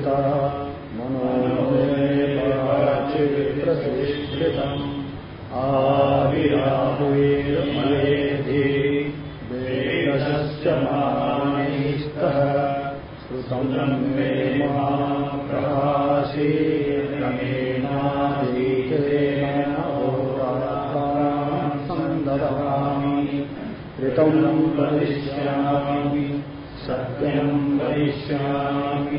प्रतिष्ठिता मनोमेवाचिप्रतिष्ठितम् आविराहुर्मयेधि वेदश्च मानैस्तः श्रुतम् मे महाप्रहासी सत्यम् वदिष्यामि।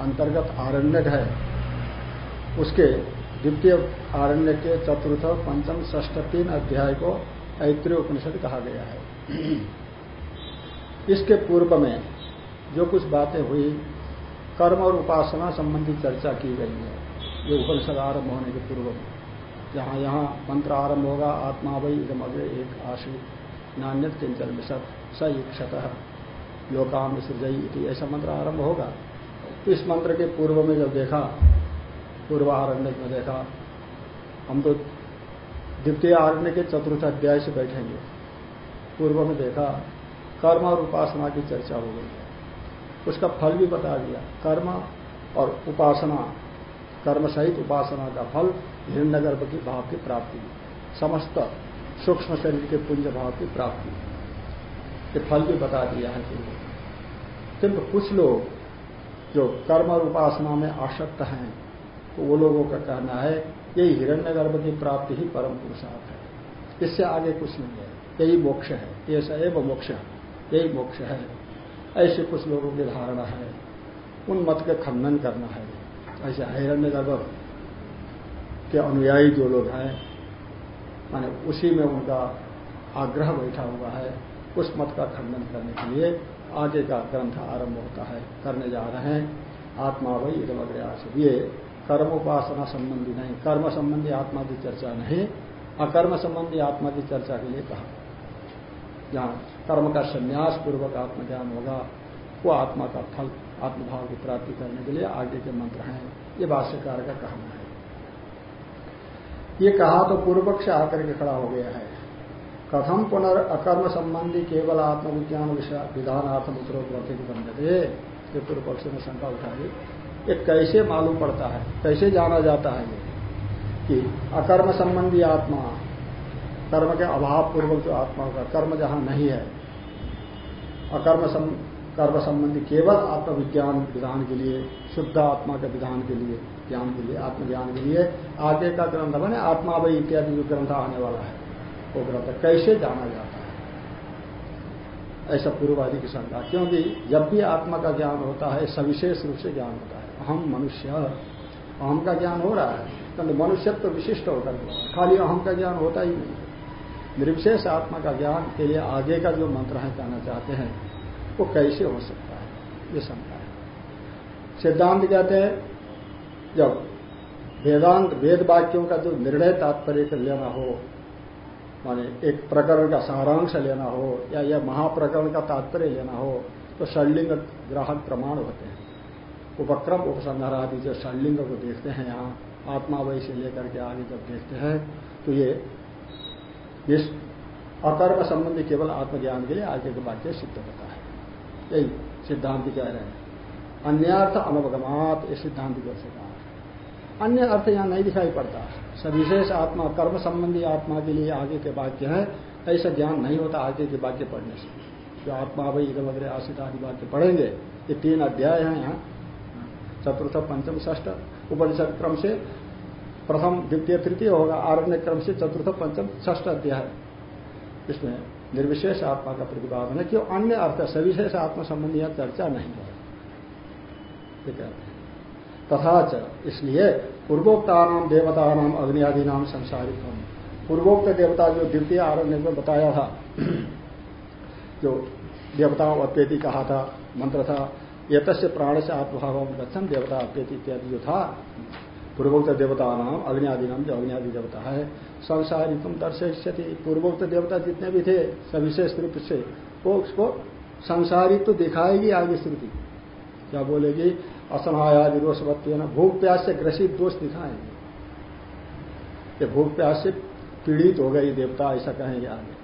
अंतर्गत आरण्यक है। उसके द्वितीय आरण्य के चतुर्थ, पंचम ष्ठ तीन अध्याय को ऐत्रीय उपनिषद कहा गया है। इसके पूर्व में जो कुछ बातें हुई, कर्म और उपासना संबंधी चर्चा की गई है। ये उपनिषद आरंभ होने के पूर्व में। जहाँ यहाँ मंत्र आरंभ होगा, आत्मा वही इधम अग्रे एक आशी, नान्यत किंचन विशत स इक्षत लोकाम सृजई ऐसा मंत्र आरंभ होगा। इस मंत्र के पूर्व में जब देखा पूर्व आरण्य में देखा, हम तो द्वितीय आरण्य के चतुर्थ अध्याय से बैठेंगे। पूर्व में देखा, कर्म और उपासना की चर्चा हो गई। है उसका फल भी बता दिया, कर्म और उपासना, कर्म सहित उपासना का फल हिरण्यगर्भ की भाव की प्राप्ति, समस्त सूक्ष्म शरीर के पुंज भाव की प्राप्ति। ये फल भी बता दिया है किंतु कुछ लोग जो कर्म और उपासना में आसक्त हैं तो वो लोगों का कहना है, यही हिरण्यगर्भ की प्राप्ति ही परम पुरुषार्थ है। इससे आगे कुछ नहीं है। यही मोक्ष है। ऐसा एवं मोक्ष। यही मोक्ष है। ऐसे कुछ लोगों की धारणा है। उन मत का खंडन करना है। ऐसे हिरण्यगर्भ के अनुयायी जो लोग हैं, माने उसी में उनका आग्रह बैठा हुआ है, उस मत का खंडन करने के लिए आगे का ग्रंथ आरंभ होता है, करने जा रहे हैं। आत्मा वही इधमग्रयास ये कर्मोपासना संबंधी नहीं, कर्म संबंधी आत्मा की चर्चा नहीं, अकर्म संबंधी आत्मा की चर्चा के लिए कहा। जहाँ कर्म का संन्यास पूर्वक आत्मज्ञान होगा, वो आत्मा का फल, आत्मभाव की प्राप्ति करने के लिए आगे के मंत्र हैं। ये भाष्यकार का कहना है। ये कहा तो पूर्व पक्ष आकर के खड़ा हो गया है। कथम पुनर् अकर्म संबंधी केवल आत्मविज्ञान विधानार्थम उत्तरो ग्रंथि बनते ये पूर्व पक्ष ने शंका उठाई। ये कैसे मालूम पड़ता है? कैसे जाना जाता है ये? कि अकर्म संबंधी आत्मा कर्म के अभाव पूर्वक जो आत्मा का कर्म जहाँ नहीं है अकर्म सम, कर्म संबंधी केवल आत्मविज्ञान विधान के लिए शुद्ध आत्मा के विधान के लिए ज्ञान के लिए आत्मज्ञान के लिए आगे का ग्रंथ बने आत्मा वही इत्यादि जो ग्रंथ आने वाला है। वो ग्रंथ कैसे जाना जाता है? ऐसा पूर्ववादी की शंका क्योंकि जब भी आत्मा का ज्ञान होता है, सविशेष रूप से ज्ञान होता है। अहम मनुष्य अहम का ज्ञान हो रहा है। क्योंकि मनुष्यत्व तो विशिष्ट होकर खाली अहम का ज्ञान होता ही नहीं। निर्विशेष आत्मा का ज्ञान के लिए आगे का जो मंत्र है, कहना चाहते हैं, वो कैसे हो सकता है? ये शंका है। सिद्धांत कहते हैं, जब वेदांत वेद वाक्यों का जो निर्णय तात्पर्य लेना हो माने एक प्रकरण का सारांश लेना हो या यह महाप्रकरण का तात्पर्य लेना हो तो षडलिंग ग्राहक प्रमाण होते हैं। उपक्रम उपसंहार आदि जो षडलिंग को देखते हैं यहाँ आत्मा वही से लेकर के आगे जब देखते हैं तो ये अकर्म संबंधी केवल आत्मज्ञान के लिए आगे के वाक्य सिद्ध होता है। यही सिद्धांत कह रहे हैं। अन्यर्थ अनवगमात, ये सिद्धांत से कहा। अन्य अर्थ यहाँ नहीं दिखाई पड़ता। सविशेष आत्मा, कर्म संबंधी आत्मा के लिए आगे के वाक्य है, ऐसा ज्ञान नहीं होता आगे के वाक्य पढ़ने से। जो आत्मा भाई वगैरह आशित आदि वाक्य पढ़ेंगे, ये तीन अध्याय हैं यहाँ। चतुर्थ, पंचम ष्ठ उपनिषद क्रम से प्रथम, द्वितीय, तृतीय होगा, आरण्य क्रम से चतुर्थ, पंचम ष्ठ अध्याय। इसमें निर्विशेष आत्मा का प्रतिपादन है, क्यों अन्य अर्थ, सविशेष आत्मा संबंधी चर्चा नहीं है। कहते हैं? तथा च। इसलिए पूर्वोक्ता नाम देवता नाम अग्नि आदि नाम संसारित हम पूर्वोक्त देवता जो द्वितीय आरण्य में बताया था, जो देवताओं अत्यति कहा था, मंत्र था, ये तस्य प्राण से आत्मभाव गच्छन, देवता अप्यति इत्यादि जो था, पूर्वोक्त देवता नाम अग्नि आदि नाम जो अग्नि आदि देवता है संसारी तुम पूर्वोक्त देवता जितने भी थे, सविशेष रूप से, वो उसको संसारी तो दिखाएगी आगे श्रुति। क्या बोलेगी? असनायादि दोषवत्व ना भूख प्यास से ग्रसित दोष दिखाएँगे ये भूख प्यास से पीड़ित हो गई देवता, ऐसा कहेंगे आगे।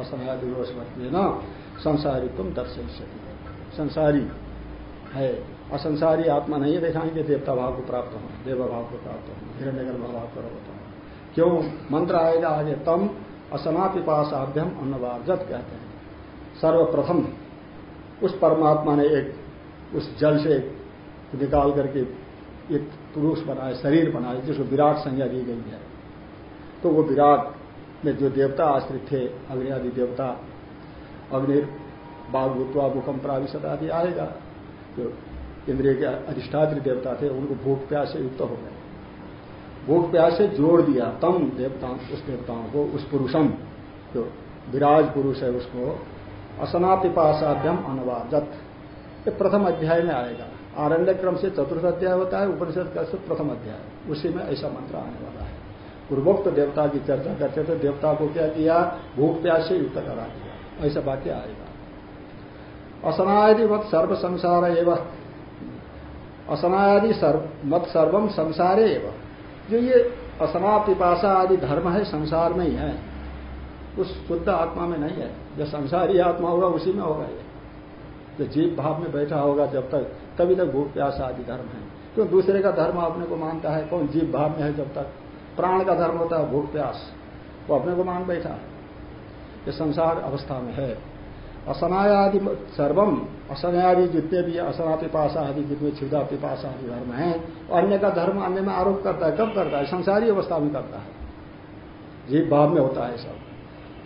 असनायादि दोषवत्व ना संसारी तुम दर्शन दर्शयती संसारी है, असंसारी आत्मा नहीं है, दिखाएँगे देवता भाव को प्राप्त हो देव भाव को प्राप्त हो हिरण्य भाव को होता क्यों? मंत्र आएगा आगे, तम असना पिपाशाभ्यम अन्नवार्जत कहते हैं। सर्वप्रथम उस परमात्मा ने एक, उस जल से निकाल करके एक पुरुष बनाए, शरीर बनाए, जिसको विराट संज्ञा दी गई है। तो वो विराट में जो देवता आश्रित थे, अग्नि आदि देवता, अग्नि बाघ भूतवा भूकंप प्राविशत आदि आएगा जो इंद्रिय के अधिष्ठात्री देवता थे, उनको भूख प्यास से युक्त हो गए। भूख प्यास से जोड़ दिया, तम देवताओं, उस देवताओं को, उस पुरुषम। जो विराज पुरुष है उसको असनापिपासाभ्यम अनवाजत। ये प्रथम अध्याय में आएगा। आरण्य क्रम से चतुर्थ अध्याय होता है, उपनिषद का प्रथम अध्याय। उसी में ऐसा मंत्र आने वाला है। पूर्वोक्त तो देवता की चर्चा करते थे, देवता को क्या किया? भूख प्यास से युक्त करा दिया। ऐसा वाक्य आएगा। असनादि मत सर्व संसार एवं। असनादि मत सर्वम संसारे एवं। जो ये असना पिपासा आदि धर्म है, संसार में ही है। उस शुद्ध आत्मा में नहीं है। जो संसारी आत्मा होगा, उसी में होगा ये। जो जीव भाव में बैठा होगा जब तक, तभी तक भूख प्यास आदि धर्म है। क्यों? तो दूसरे का धर्म अपने को मानता है, कौन जीव भाव में है जब तक? प्राण का धर्म होता है, भूख प्यास। वो अपने को मान बैठा। है ये संसार अवस्था में है। असनायादि सर्वम, असनायादि जितने भी असना पिपाशा आदि, जितने क्षुदा पिपाशा आदि धर्म है अन्य का धर्म अन्य में आरोप करता है, कब करता है? संसारी अवस्था में करता है। जीव भाव में होता है सब।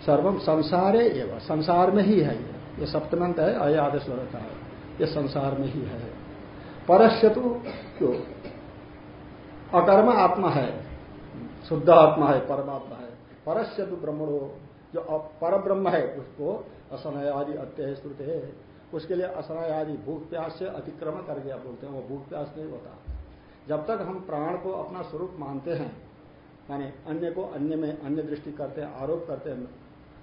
सर्वम संसारे एवं, संसार में ही है ये। ये सप्तमंत है अय आदेश का है। ये संसार में ही है। परस्यतु जो अकर्म आत्मा है, शुद्ध आत्मा है, परमात्मा है। परस्यतु ब्रह्मणो, जो पर ब्रह्म है, उसको असनय आदि अत्य श्रुत है। उसके लिए असनय आदि भूख प्यास से अतिक्रमण कर गया बोलते हैं, वो भूख प्यास नहीं होता। जब तक हम प्राण को अपना स्वरूप मानते हैं माने अन्य को अन्य में अन्य दृष्टि करते हैं, आरोप करते हैं,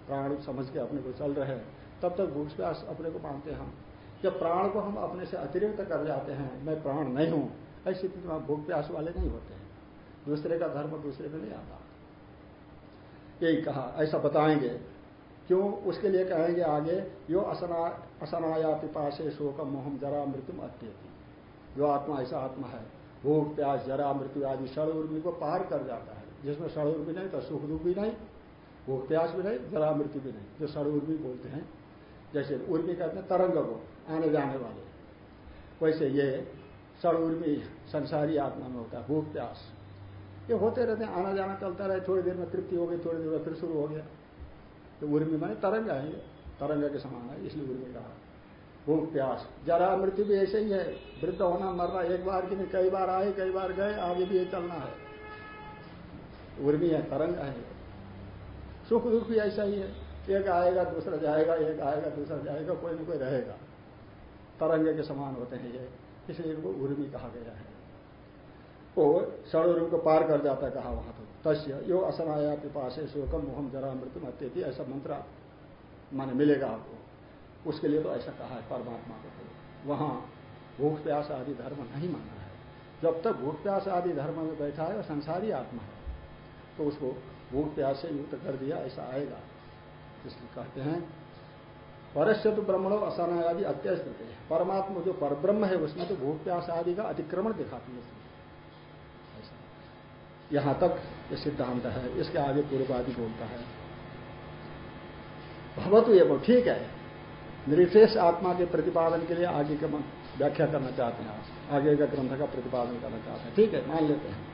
प्राण समझ के अपने को चल रहे हैं तब तक भूख प्यास अपने को मानते हैं हम। जब प्राण को हम अपने से अतिरिक्त कर जाते हैं, मैं प्राण नहीं हूँ, ऐसी स्थिति में भूख प्यास वाले नहीं होते हैं। दूसरे का धर्म दूसरे में नहीं आता। यही कहा, ऐसा बताएँगे। क्यों? उसके लिए कहेंगे आगे, यो असना असनाया पिपाशे शोकम मोहम जरा मृत्यु अत्यति। जो आत्मा ऐसा आत्मा है भूख प्यास जरा मृत्यु आदि षण उर्मी को पार कर जाता है। जिसमें षण उर्मी नहीं तो सुख दुख भी नहीं भूख प्यास भी नहीं, जरा मृत्यु भी नहीं, जो षण उर्मी बोलते हैं। जैसे उर्मी कहते हैं, तरंग को आने जाने वाले। वैसे ये षण उर्मी संसारी आत्मा में होता है, भूख प्यास। ये होते रहते हैं, आना जाना चलता रहे, थोड़ी देर में तृप्ति हो गई, थोड़ी देर में फिर शुरू हो गया। तो उर्मी माने तरंग है तरंग के समान है, इसलिए उर्मी कहा। भूख प्यास, जरा मृत्यु भी ऐसे ही है, वृद्ध होना, मरना, एक बार की नहीं, कई बार आए, कई बार गए, आगे भी ये चलना है। उर्मी है, तरंग है सुख दुख भी ऐसा ही है। एक आएगा, दूसरा जाएगा, एक आएगा, दूसरा जाएगा, कोई ना कोई रहेगा। तरंग के समान होते हैं ये, इसलिए इनको उर्मी कहा गया है। वो षण को पार कर जाता है, कहा वहाँ तो। तस्य, यो असनाया पिपाशे शोकम मोहम जरा मृत्यु अत्यति, ऐसा मंत्र माने मिलेगा आपको। उसके लिए तो ऐसा कहा है परमात्मा को तो। वहाँ भूख, प्यास आदि धर्म नहीं माना है। जब तक भूख, प्यास आदि धर्म में बैठा है वह संसारी आत्मा है तो उसको भूख, प्यास से युक्त कर दिया, ऐसा आएगा। इसलिए कहते हैं। परस्य तो ब्रह्मणो आदि अत्यस्त है परमात्मा जो परब्रह्म है, उसमें तो भूख प्यास आदि का अतिक्रमण दिखाती है यहाँ तक ये सिद्धांत है। इसके आगे पूर्ववादी बोलता है। भवतु एवं ठीक है। निर्विशेष आत्मा के प्रतिपादन के लिए आगे का व्याख्या करना चाहते हैं आप। आगे का ग्रंथ का प्रतिपादन करना चाहते हैं। ठीक है, मान लेते हैं।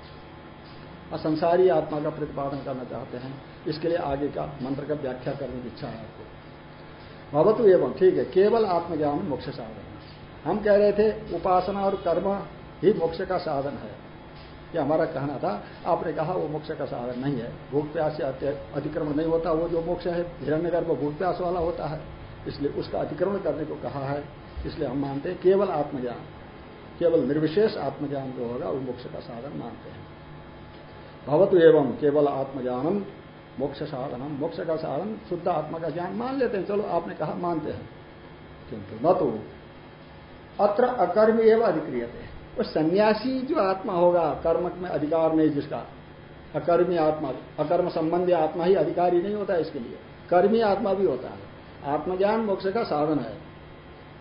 असंसारी आत्मा का प्रतिपादन करना चाहते हैं। इसके लिए आगे का मंत्र का व्याख्या करने की इच्छा है आपको। भवतु एवं, ठीक है, केवल आत्मज्ञान मोक्ष साधन हम कह रहे थे, उपासना और कर्म ही मोक्ष का साधन है। यह हमारा कहना था। आपने कहा, वो मोक्ष का साधन नहीं है। भूख प्यास से अतिक्रमण नहीं होता, वो जो मोक्ष है हिरण्य गर्भ भूख प्यास वाला होता है। इसलिए उसका अतिक्रमण करने को कहा है। इसलिए हम मानते हैं, केवल आत्मज्ञान, केवल निर्विशेष आत्मज्ञान जो होगा, वो मोक्ष का साधन मानते हैं। भवतु एवं, केवल आत्मज्ञानम मोक्ष साधनम, मोक्ष का साधन शुद्ध आत्मा का ज्ञान मान लेते हैं। चलो आपने कहा मानते हैं। किंतु न तो अत्र अकर्म एवं अधिक्रियते। वो सन्यासी जो आत्मा होगा कर्म में अधिकार नहीं जिसका। अकर्मी आत्मा, अकर्म संबंधी आत्मा ही अधिकारी नहीं होता इसके लिए। कर्मी आत्मा भी होता है। आत्मज्ञान मोक्ष का साधन है।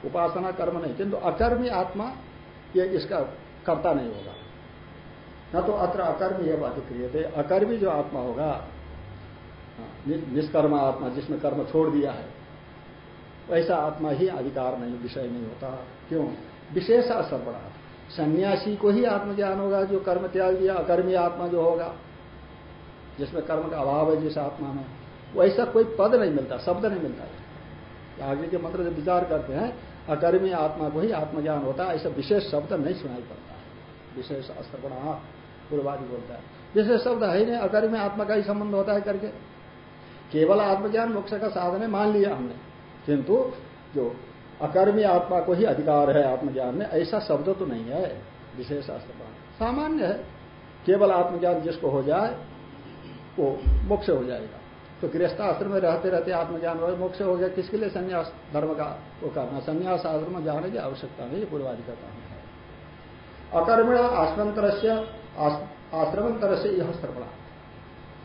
उपासना कर्म नहीं। किंतु अकर्मी आत्मा ये इसका कर्ता नहीं होगा। न तो अत्र अकर्मी एवं अधिक्रिय थे अकर्मी जो आत्मा होगा निष्कर्म आत्मा जिसमें कर्म छोड़ दिया है, वैसा आत्मा ही अधिकार नहीं, विषय नहीं होता। क्यों? विशेष असर पड़ा। सन्यासी को ही आत्मज्ञान होगा जो कर्म त्याग दिया, अकर्मी आत्मा जो होगा, जिसमें कर्म का अभाव है, जिस आत्मा में, वैसा कोई पद नहीं मिलता, शब्द नहीं मिलता। आगे के मंत्र जब विचार करते हैं, अकर्मी आत्मा को ही आत्मज्ञान होता है, ऐसा विशेष शब्द नहीं सुनाई पड़ता। है विशेष अस्त्र बड़ा पूर्वादि बोलता है, विशेष शब्द है ही नहीं, अकर्मी आत्मा का ही संबंध होता है करके। केवल आत्मज्ञान मोक्ष का साधन है, मान लिया हमने। किंतु जो अकर्मी आत्मा को ही अधिकार है आत्मज्ञान में, ऐसा शब्द तो नहीं है, विशेष अस्त्र सामान्य है। केवल आत्मज्ञान जिसको हो जाए, वो मोक्ष हो जाएगा। तो गृहस्थाश्रम में रहते रहते आत्मज्ञान हो, मोक्ष हो गया, किसके लिए संन्यास, धर्म का वो करना? संन्यास आश्रम में जाने की आवश्यकता नहीं काम है। अकर्मिण आश्रमतर से आश्रमंतर से यह स्त्रपणा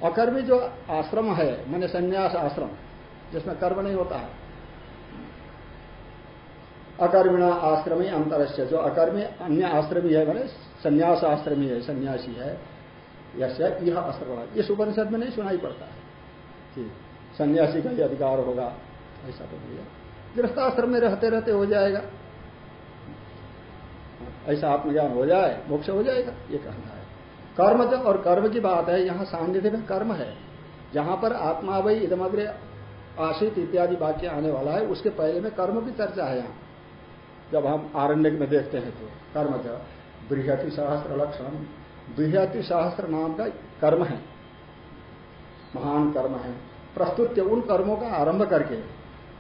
अकर्मी जो आश्रम है, मैंने संन्यास आश्रम, जिसमें कर्म नहीं होता। है अकर्मिणा आश्रमी अंतरस्य, जो अकर्मी अन्य आश्रमी है, मैंने संन्यास आश्रमी है, सन्यासी है यश यह अस्त्र इस उपनिषद में नहीं सुनाई पड़ता है कि सन्यासी का ही अधिकार होगा, ऐसा तो नहीं है। गृहस्थाश्रम में रहते रहते हो जाएगा। ऐसा आत्मज्ञान हो जाए, मोक्ष हो जाएगा, ये कहना है। कर्म जब और कर्म की बात है, यहाँ सान्निध्य में कर्म है। जहाँ पर आत्मा वही इधमग्र आशित इत्यादि वाक्य आने वाला है, उसके पहले में कर्म की चर्चा है यहाँ। जब हम आरण्य में देखते हैं तो कर्म जब बृहति सहस्त्र लक्षण, बृहति सहस्त्र नाम का कर्म है। महान कर्म है। प्रस्तुत उन कर्मों का आरंभ करके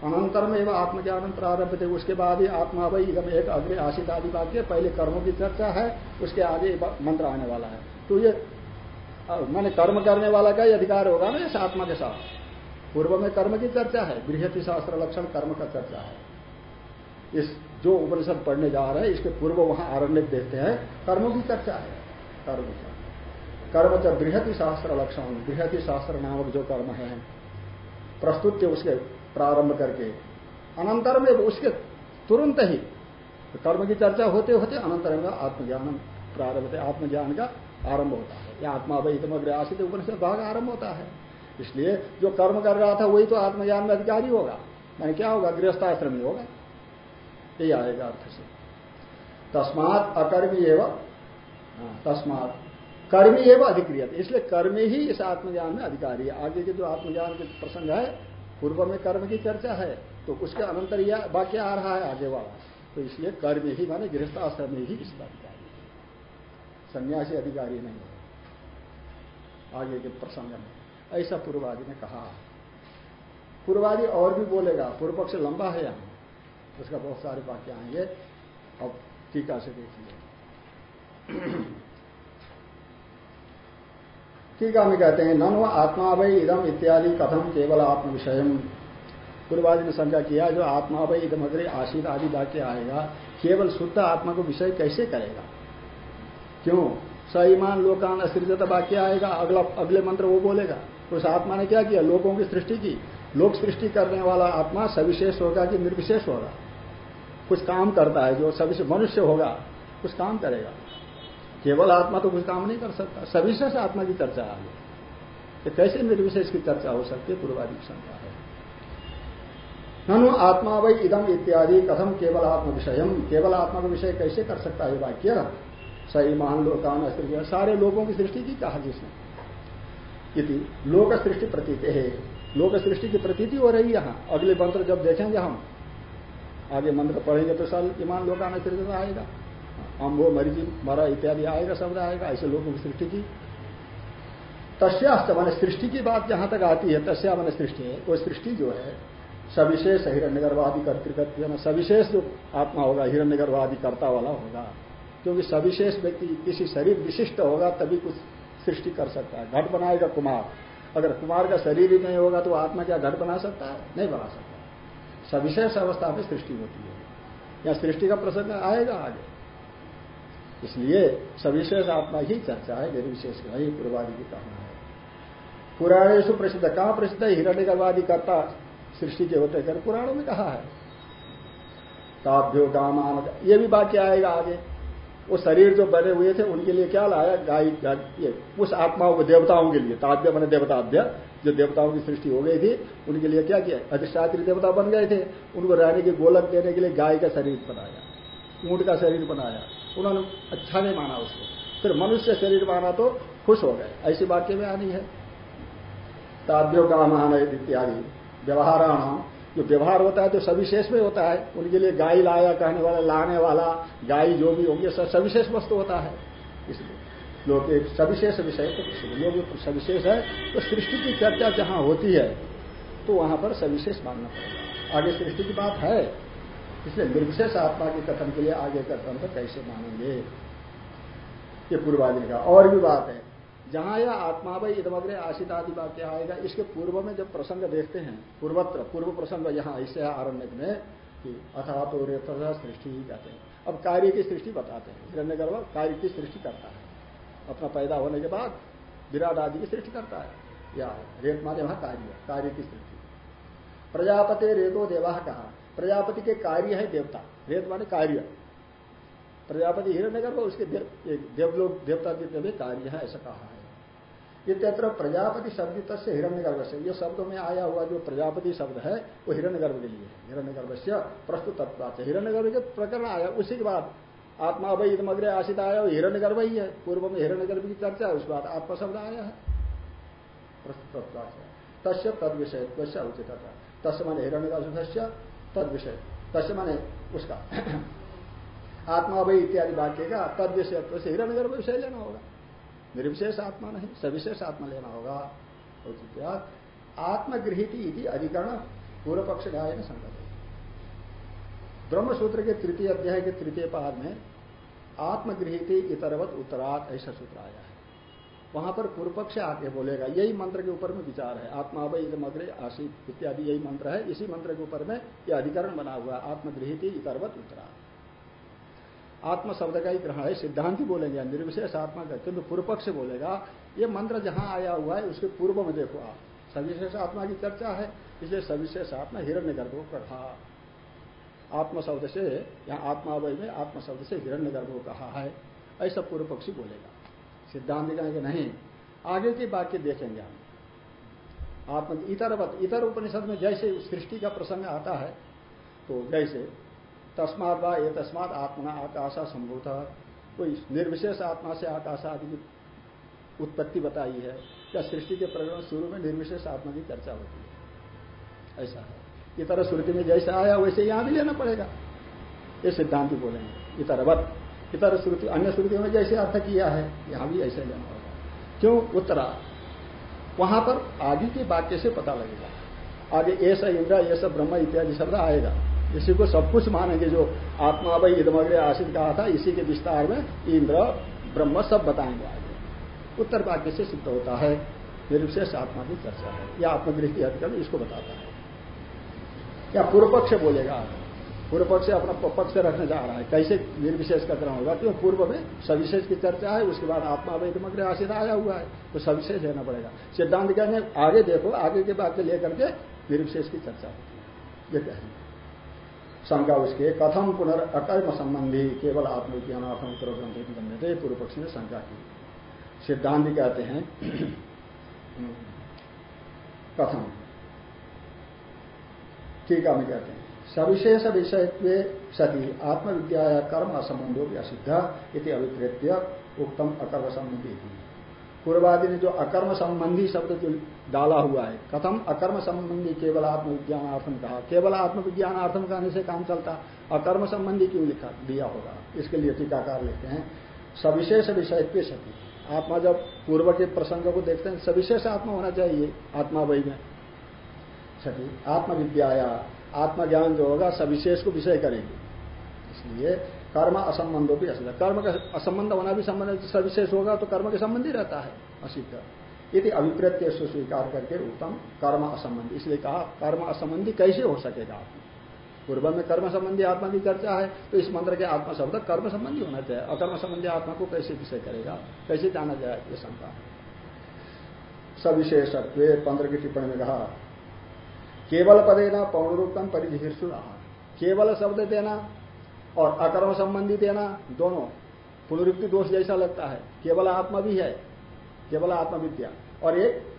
अनंतर में एवं आत्मज्ञान प्रारंभ थे उसके बाद ही आत्मा वही एक अग्नि आशित आदि वाक्य, पहले कर्मों की चर्चा है, उसके आगे मंत्र आने वाला है। तो ये मैंने कर्म करने वाला का ही अधिकार होगा ना इस आत्मा के साथ। पूर्व में कर्म की चर्चा है बृहति शास्त्र लक्षण कर्म का चर्चा है। इस जो उपनिषद पढ़ने जा रहे हैं, इसके पूर्व वहाँ आरण्य देखते हैं, कर्म की चर्चा है। कर्म की। कर्म जब बृहति शास्त्र लक्षण बृहति शास्त्र नामक जो कर्म है, प्रस्तुत उसके प्रारंभ करके, अनंतर में उसके तुरंत ही, कर्म की चर्चा होते होते अनंतर में आत्मज्ञान प्रारंभ आत्मज्ञान का आरंभ होता है। या आत्मा भाई तमग्र आशित उपनिषद भाग आरंभ होता है। इसलिए जो कर्म कर रहा था वही तो आत्मज्ञान में अधिकारी होगा। मैंने क्या होगा? गृहस्थाश्रम ही होगा। यही आएगा अर्थ से। तस्मात अकर्मी एवं हाँ, तस्मात कर्मी एवं अधिक्रियत। इसलिए कर्मी ही इस आत्मज्ञान में अधिकारी है। आगे के जो आत्मज्ञान के प्रसंग है पूर्व में कर्म की चर्चा है तो उसके अनंतर यह वाक्य आ रहा है आगे वाला। तो इसलिए कर्म ही माने गृहस्थाश्रम ही इसका सन्यासी अधिकारी नहीं है। आगे के प्रसंग में। ऐसा पूर्वादि ने कहा। पूर्वादि और भी बोलेगा पूर्व पक्ष लंबा है यहाँ। उसका बहुत सारे वाक्य आएँगे। अब टीका से देखिए। टीका में कहते हैं, ननु आत्मा भाई इदम इत्यादि कथम केवल आत्म विषय पूर्वादि ने समझा किया, जो आत्मा भाई इदम अग्रे आशित आदि वाक्य आएगा, केवल शुद्ध आत्मा को विषय कैसे करेगा? क्यों? सईमान लोकान असृजत वाक्य आएगा, अगला, अगले मंत्र वो बोलेगा। उस आत्मा ने क्या किया? लोगों की सृष्टि की। लोक सृष्टि करने वाला आत्मा सविशेष होगा कि निर्विशेष होगा? कुछ काम करता है जो सविशेष, मनुष्य होगा, कुछ काम करेगा। केवल आत्मा तो कुछ काम नहीं कर सकता। सविशेष आत्मा की चर्चा है ये कैसे निर्विशेष की चर्चा हो सकती है? पूर्वाधिक की शंका है। ननु आत्मा वही इदम इत्यादि कथम केवल आत्म विषय केवल आत्मा का विषय कैसे कर सकता है? वाक्य सही, महान लोकान स्त्री सारे लोगों की सृष्टि की कहा जिसने। इति लोक सृष्टि प्रतीत है। लोक सृष्टि की प्रतीति हो रही है यहाँ। अगले मंत्र जब देखेंगे हम, आगे मंत्र पढ़ेंगे तो साल ईमान लोकान सृष्टि आएगा। अम्बो मरीजी मरा इत्यादि आएगा, शब्द आएगा, ऐसे लोगों की सृष्टि की। तस्यास्त मान सृष्टि की बात जहाँ तक आती है, तस्या मान सृष्टि है। वो सृष्टि जो है, सविशेष हिरण्यगर्भादि कर्तिकत्व सविशेष जो आत्मा होगा, हिरण्यगर्भादि कर्ता वाला होगा। क्योंकि सविशेष व्यक्ति किसी शरीर विशिष्ट होगा तभी कुछ सृष्टि कर सकता है। घट बनाएगा कुमार। अगर कुमार का शरीर ही नहीं होगा तो आत्मा क्या घट बना सकता है? नहीं बना सकता। सविशेष अवस्था में सृष्टि होती है। या सृष्टि का प्रसंग आएगा आगे। इसलिए सविशेष आत्मा ही चर्चा है निर्विशेष का ही पूर्वादि की कहना है। पुराणेशु प्रसिद्ध, कहाँ प्रसिद्ध? हिरण्य गर्वादि करता सृष्टि के होते कर पुराणों में कहा है। ताभ्यो गामान ये भी वाक्य आएगा आगे। वो शरीर जो बने हुए थे, उनके लिए क्या लाया? गाय ये, उस आत्माओं को देवताओं के लिए। ताद्य बने देवताद्य, जो देवताओं की सृष्टि हो गई थी, उनके लिए क्या किया? अधिष्ठात्री देवता बन गए थे। उनको रहने की गोलक देने के लिए गाय का शरीर बनाया, ऊँट का शरीर बनाया। उन्होंने अच्छा नहीं माना उसको। फिर मनुष्य शरीर माना तो खुश हो गए। ऐसी वाक्य में आनी है। ताद्यो का महान इत्यादि। व्यवहाराणाम जो व्यवहार होता है तो सविशेष में होता है। उनके लिए गाय लाया, कहने वाला, लाने वाला, गाय जो भी होंगे, सब सविशेष वस्तु होता है। इसलिए लोग एक सविशेष विषय तो लोग सविशेष है तो सृष्टि की चर्चा जहाँ होती है तो वहाँ पर सविशेष मानना पड़ेगा। आगे सृष्टि की बात है, इसलिए निर्विशेष आत्मा के कथन के लिए आगे कथन तो कैसे मानेंगे? ये पूर्वादि का और भी बात है। जहाँ यह आत्मा भाई इधमग्रे आशित आदि वाक्य आएगा, इसके पूर्व में जब प्रसंग देखते हैं, पूर्वत्र, पूर्व प्रसंग यहाँ ऐसे है आरण्य में, कि अथा तो रेतसा सृष्टि ही कहते हैं। अब कार्य की सृष्टि बताते हैं। हिरण्य गर्भ कार्य की सृष्टि करता है। अपना पैदा होने के बाद विराट आदि की सृष्टि करता है। या रेत माने वहाँ कार्य कार्य की सृष्टि। प्रजापति रेतो देवा कहा। प्रजापति के कार्य है देवता। रेत माने कार्य। प्रजापति हिरण्य गर्भ उसके देवलोक, देवता जितने भी कार्य है, ऐसा कहा है। इत्यत्र प्रजापति शब्द से हिरण्य गर्भ से यह शब्द में आया हुआ जो प्रजापति शब्द है, वो हिरण्य गर्भ के लिए है। हिरण्य गर्भ से प्रस्तुत तत्वाच हिरण्य गर्भ के प्रकरण आया, उसी के बाद आत्मा भाई इदमग्रे आशित आया हिरण्य गर्भ ही है। पूर्व में हिरण्य गर्भ की चर्चा है, उस बाद आत्मा शब्द आया है। प्रस्तुत तत्वाच तस्य तद विषय उचित तस्य मैंने हिरण्य गर्भ तद विषय तस्य मैंने उसका आत्मा भाई इत्यादि वाक्य का तद विषय हिरण्य गर्भ विषय लेना होगा। निर्विशेष आत्मा नहीं, सविशेष आत्मा लेना होगा। आत्मगृहित अधिकरण पूर्व पक्ष में संगत। है ब्रह्मसूत्र के तृतीय अध्याय के तृतीय पाद में आत्मगृहित इतरवत उत्तरात ऐसा सूत्र आया है। वहाँ पर पूर्व पक्ष आके बोलेगा, यही मंत्र के ऊपर में विचार है। आत्मा वही इदमग्रे आशित इत्यादि यही मंत्र है। इसी मंत्र के ऊपर में यह अधिकरण बना हुआ आत्मगृहित इतरवत उत्तरात। आत्म शब्द का ही ग्रहण है सिद्धांति बोलेंगे, निर्विशेष आत्मा का किंतु पूर्व पक्ष बोलेगा। ये मंत्र जहाँ आया हुआ है, उसके पूर्व में देखो आप। सविशेष आत्मा की चर्चा है, इसलिए सविशेष आत्मा हिरण्य गर्भ को कहा आत्म शब्द से यहाँ आत्मावय में आत्म शब्द से हिरण्य गर्भ को कहा है, ऐसा पूर्व पक्षी बोलेगा। सिद्धांत कहेंगे नहीं, आगे की वाक्य देखेंगे हम। आत्म, इतरवत, इतर उपनिषद में जैसे सृष्टि का प्रसंग आता है तो जैसे तस्मात व ये तस्मात आत्मा आकाशा संभूत। कोई निर्विशेष आत्मा से आकाश आदि की उत्पत्ति बताई है, या सृष्टि के प्रकरण शुरू में निर्विशेष आत्मा की चर्चा होती है। ऐसा है। इतर श्रुति में जैसा आया, वैसे यहाँ भी लेना पड़ेगा। ये सिद्धांति बोलेंगे। इतरवत। इतर श्रुति, अन्य श्रुतियों में जैसे अर्थ किया है, यहाँ भी ऐसे लेना होगा क्यों? उत्तरा। वहाँ पर आदि के वाक्य से पता लगेगा। आगे ऐसा, इंद्र, ऐसा, ब्रह्म इत्यादि शब्द आएगा। इसी को सब कुछ मानेंगे जो आत्मा भाई इदमग्रे आशित कहा था, इसी के विस्तार में इंद्र, ब्रह्म सब बताएँगे आगे। उत्तर वाक्य से सिद्ध होता है निर्विशेष आत्मा की चर्चा है। या आत्मगृह अधिकरण इसको बताता है। या पूर्व पक्ष बोलेगा। पूर्व पक्ष अपना पक्ष रखने जा रहा है। कैसे निर्विशेष का ग्रहण होगा? क्यों पूर्व में सविशेष की चर्चा है, उसके बाद आत्मा भाई इदमग्रे आशित आया हुआ है तो सविशेष लेना पड़ेगा। सिद्धांत कहने, आगे देखो, आगे के बाद लेकर के निर्विशेष की चर्चा होती है। ये कहेंगे। शंका उसके कथम पुनर् अकर्म संबंधी केवल आत्मविज्ञानार्थम उत्तर ग्रंथ थे पूर्व पक्षी ने शंका की। सिद्धांत कहते हैं कथम ठीक है कहते हैं। सविशेष विषय सती आत्मविद्या कर्म असंबंधो भी असिद्ध इति अभिप्रेत्य उत्तम अकर्म संबंधी। थी पूर्वादि ने जो अकर्म संबंधी शब्द जो डाला हुआ है, कथम अकर्म संबंधी केवल आत्मविज्ञानार्थम कहा। केवल आत्मविज्ञानार्थम कहने से काम चलता, अकर्म संबंधी क्यों लिखा, दिया होगा। इसके लिए टीकाकार लेते हैं, सविशेष विषय पे सती आत्मा जब पूर्व के प्रसंग को देखते हैं, सविशेष आत्मा होना चाहिए, आत्मा वही में। छठी आत्मविद्या आत्मज्ञान जो होगा, सविशेष को विषय करेगी। इसलिए कर्म असंबंधों भी असिद्ध कर्म का असंबंध होना भी संबंध सविशेष होगा तो कर्म के संबंधी रहता है असिद्ध यदि अभिप्रत्य स्वीकार करके उत्तम कर्म असंबंधी। इसलिए कहा, कर्म असंबंधी कैसे हो सकेगा पूर्व में कर्म संबंधी आत्मा की चर्चा है तो इस मंत्र के आत्मा शब्द कर्म संबंधी होना चाहिए। अकर्म संबंधी आत्मा को कैसे विषय करेगा? कैसे जाना जाए? ये शंका सविशेष पंद्रह की टिप्पणी में कहा, केवल पदेना पौनरूपम परिधिर्षु केवल शब्द देना और अकर्म संबंधी देना, दोनों। पुनरुक्ति दोष जैसा लगता है। केवल आत्मा भी है, केवल आत्मविद्या। और एक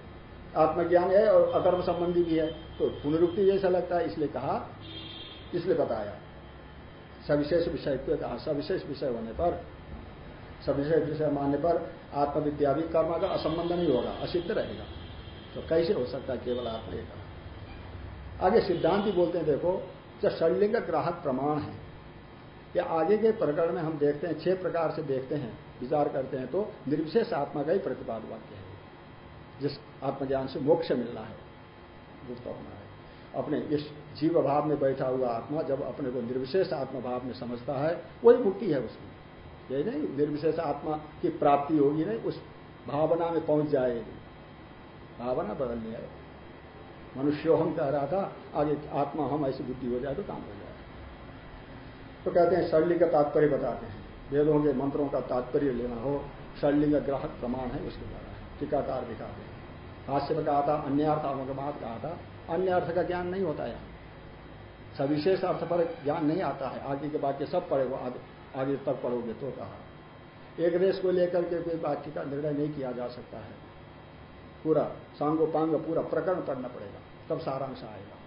आत्मज्ञान है और अकर्म संबंधी भी है। तो पुनरुक्ति जैसा लगता है, इसलिए कहा, इसलिए बताया। सविशेष विषय को कहा, सविशेष विषय होने पर, सविशेष विषय मानने पर आत्मविद्या भी कर्म का असंबंध नहीं होगा, असिद्ध रहेगा। तो कैसे हो सकता है केवल आत्मा का आगे सिद्धांत ही बोलते हैं, देखो जब षडलिंग ग्राहक प्रमाण है या आगे के प्रकरण में हम देखते हैं, छह प्रकार से देखते हैं, विचार करते हैं तो निर्विशेष आत्मा का ही प्रतिपाद वाक्य है। जिस आत्मज्ञान से मोक्ष मिलना है होना है। अपने इस जीव भाव में बैठा हुआ आत्मा जब अपने को निर्विशेष आत्मा भाव में समझता है, वही मुक्ति है उसमें। यही नहीं, निर्विशेष आत्मा की प्राप्ति होगी नहीं, उस भावना में पहुँच जाएगी। भावना बदलनी है मनुष्यो हम कह रहा था, आगे आत्मा, हम ऐसी बुद्धि हो जाए तो काम हो जाए। तो कहते हैं शैली का तात्पर्य बताते हैं। वेदों के मंत्रों का तात्पर्य लेना हो शैलिंग ग्राहक प्रमाण है उसके द्वारा टीकाकार दिखाते हैं। हास्य में कहा था अन्य अर्थ अवगमात कहा था। अन्य अर्थ का ज्ञान नहीं होता यहाँ सविशेष अर्थ पर ज्ञान नहीं आता है। आगे के वाक्य सब पढ़ेगा आगे, आगे तक पढ़ोगे तो कहा। एक देश को लेकर के कोई वाक्य का निर्णय नहीं किया जा सकता है। पूरा सांगो पांग पूरा प्रकरण पढ़ना पड़ेगा तब सारांश आएगा।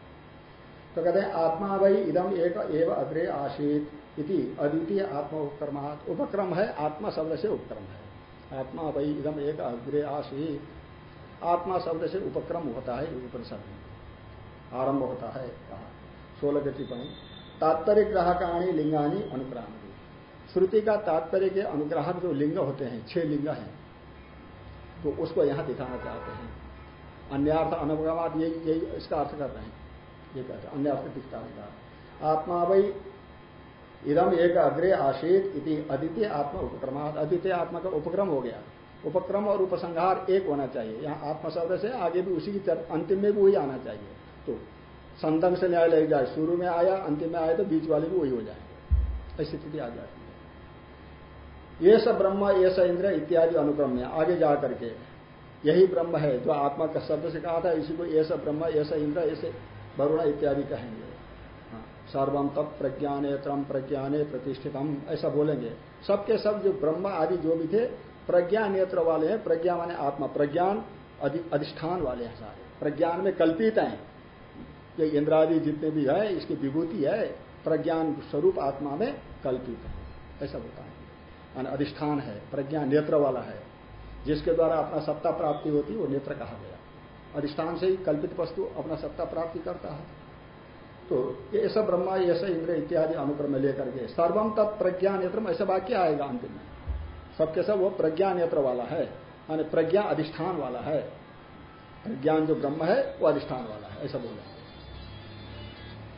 तो कहते हैं, आत्मा वही इदम एक एव अग्रे आशीत इति अद्वितीय आत्मा उपक्रमात उपक्रम है, आत्मा शब्द से उपक्रम है। आत्मा वही इदम एक अग्रे आशीत आत्मा शब्द से उपक्रम होता है उपनिषद में। आरंभ होता है, कहा। सोलह के टिप्पणी। तात्पर्य ग्राहकाणी लिंगानी अनुग्रह श्रुति का तात्पर्य के अनुग्राहक जो लिंग होते हैं, छह लिंग हैं तो उसको यहाँ दिखाना चाहते हैं। अन्यर्थ अनुग्रहवाद यही यही इसका अर्थ कर रहे हैं। ये कहते अन्य अर्थ दिखता है आत्मा वही इदम एक अग्रे आशीत इति अद्वितीय आत्मा उपक्रमात अद्वितीय आत्मा का उपक्रम हो गया। उपक्रम और उपसंहार एक होना चाहिए। यहाँ आत्मा शब्द से आगे भी उसी की अंतिम में भी वही आना चाहिए। तो संदंग से न्याय ले जाए, शुरू में आया, अंतिम में आया तो बीच वाले भी वही हो जाएँगे। ऐसी स्थिति आ जाती है। ये सब ब्रह्म, ये स इंद्र इत्यादि अनुक्रम में आगे जा करके यही ब्रह्म है जो आत्मा का शब्द से कहा था, इसी को ये सब ब्रह्म, ये सब इंद्र ऐसे वरुण इत्यादि कहेंगे। हाँ, सर्वम तप प्रज्ञाने त्रम प्रज्ञाने प्रतिष्ठितम ऐसा बोलेंगे। सबके सब जो ब्रह्म आदि जो भी थे प्रज्ञा नेत्र वाले हैं प्रज्ञा माने आत्मा प्रज्ञान अधिष्ठान वाले हैं सारे। प्रज्ञान में कल्पित हैं। ये इंद्रादि जितने भी है इसकी विभूति है प्रज्ञान स्वरूप आत्मा में कल्पित है। ऐसा बताएँगे। है अधिष्ठान है प्रज्ञा नेत्र वाला है। जिसके द्वारा अपना सत्ता प्राप्ति होती वो नेत्र कहा गया। अधिष्ठान से ही कल्पित वस्तु अपना सत्ता प्राप्ति करता है। तो ये ब्रह्मा, ये इंद्र इत्यादि अनुक्रम में लेकर के सर्वम तत् प्रज्ञा नेत्र ऐसा वाक्य आएगा अंतिम में। सबके सब वो प्रज्ञा नेत्र वाला है, माने प्रज्ञा अधिष्ठान वाला है। प्रज्ञान जो ब्रह्म है, वो अधिष्ठान वाला है, ऐसा बोला।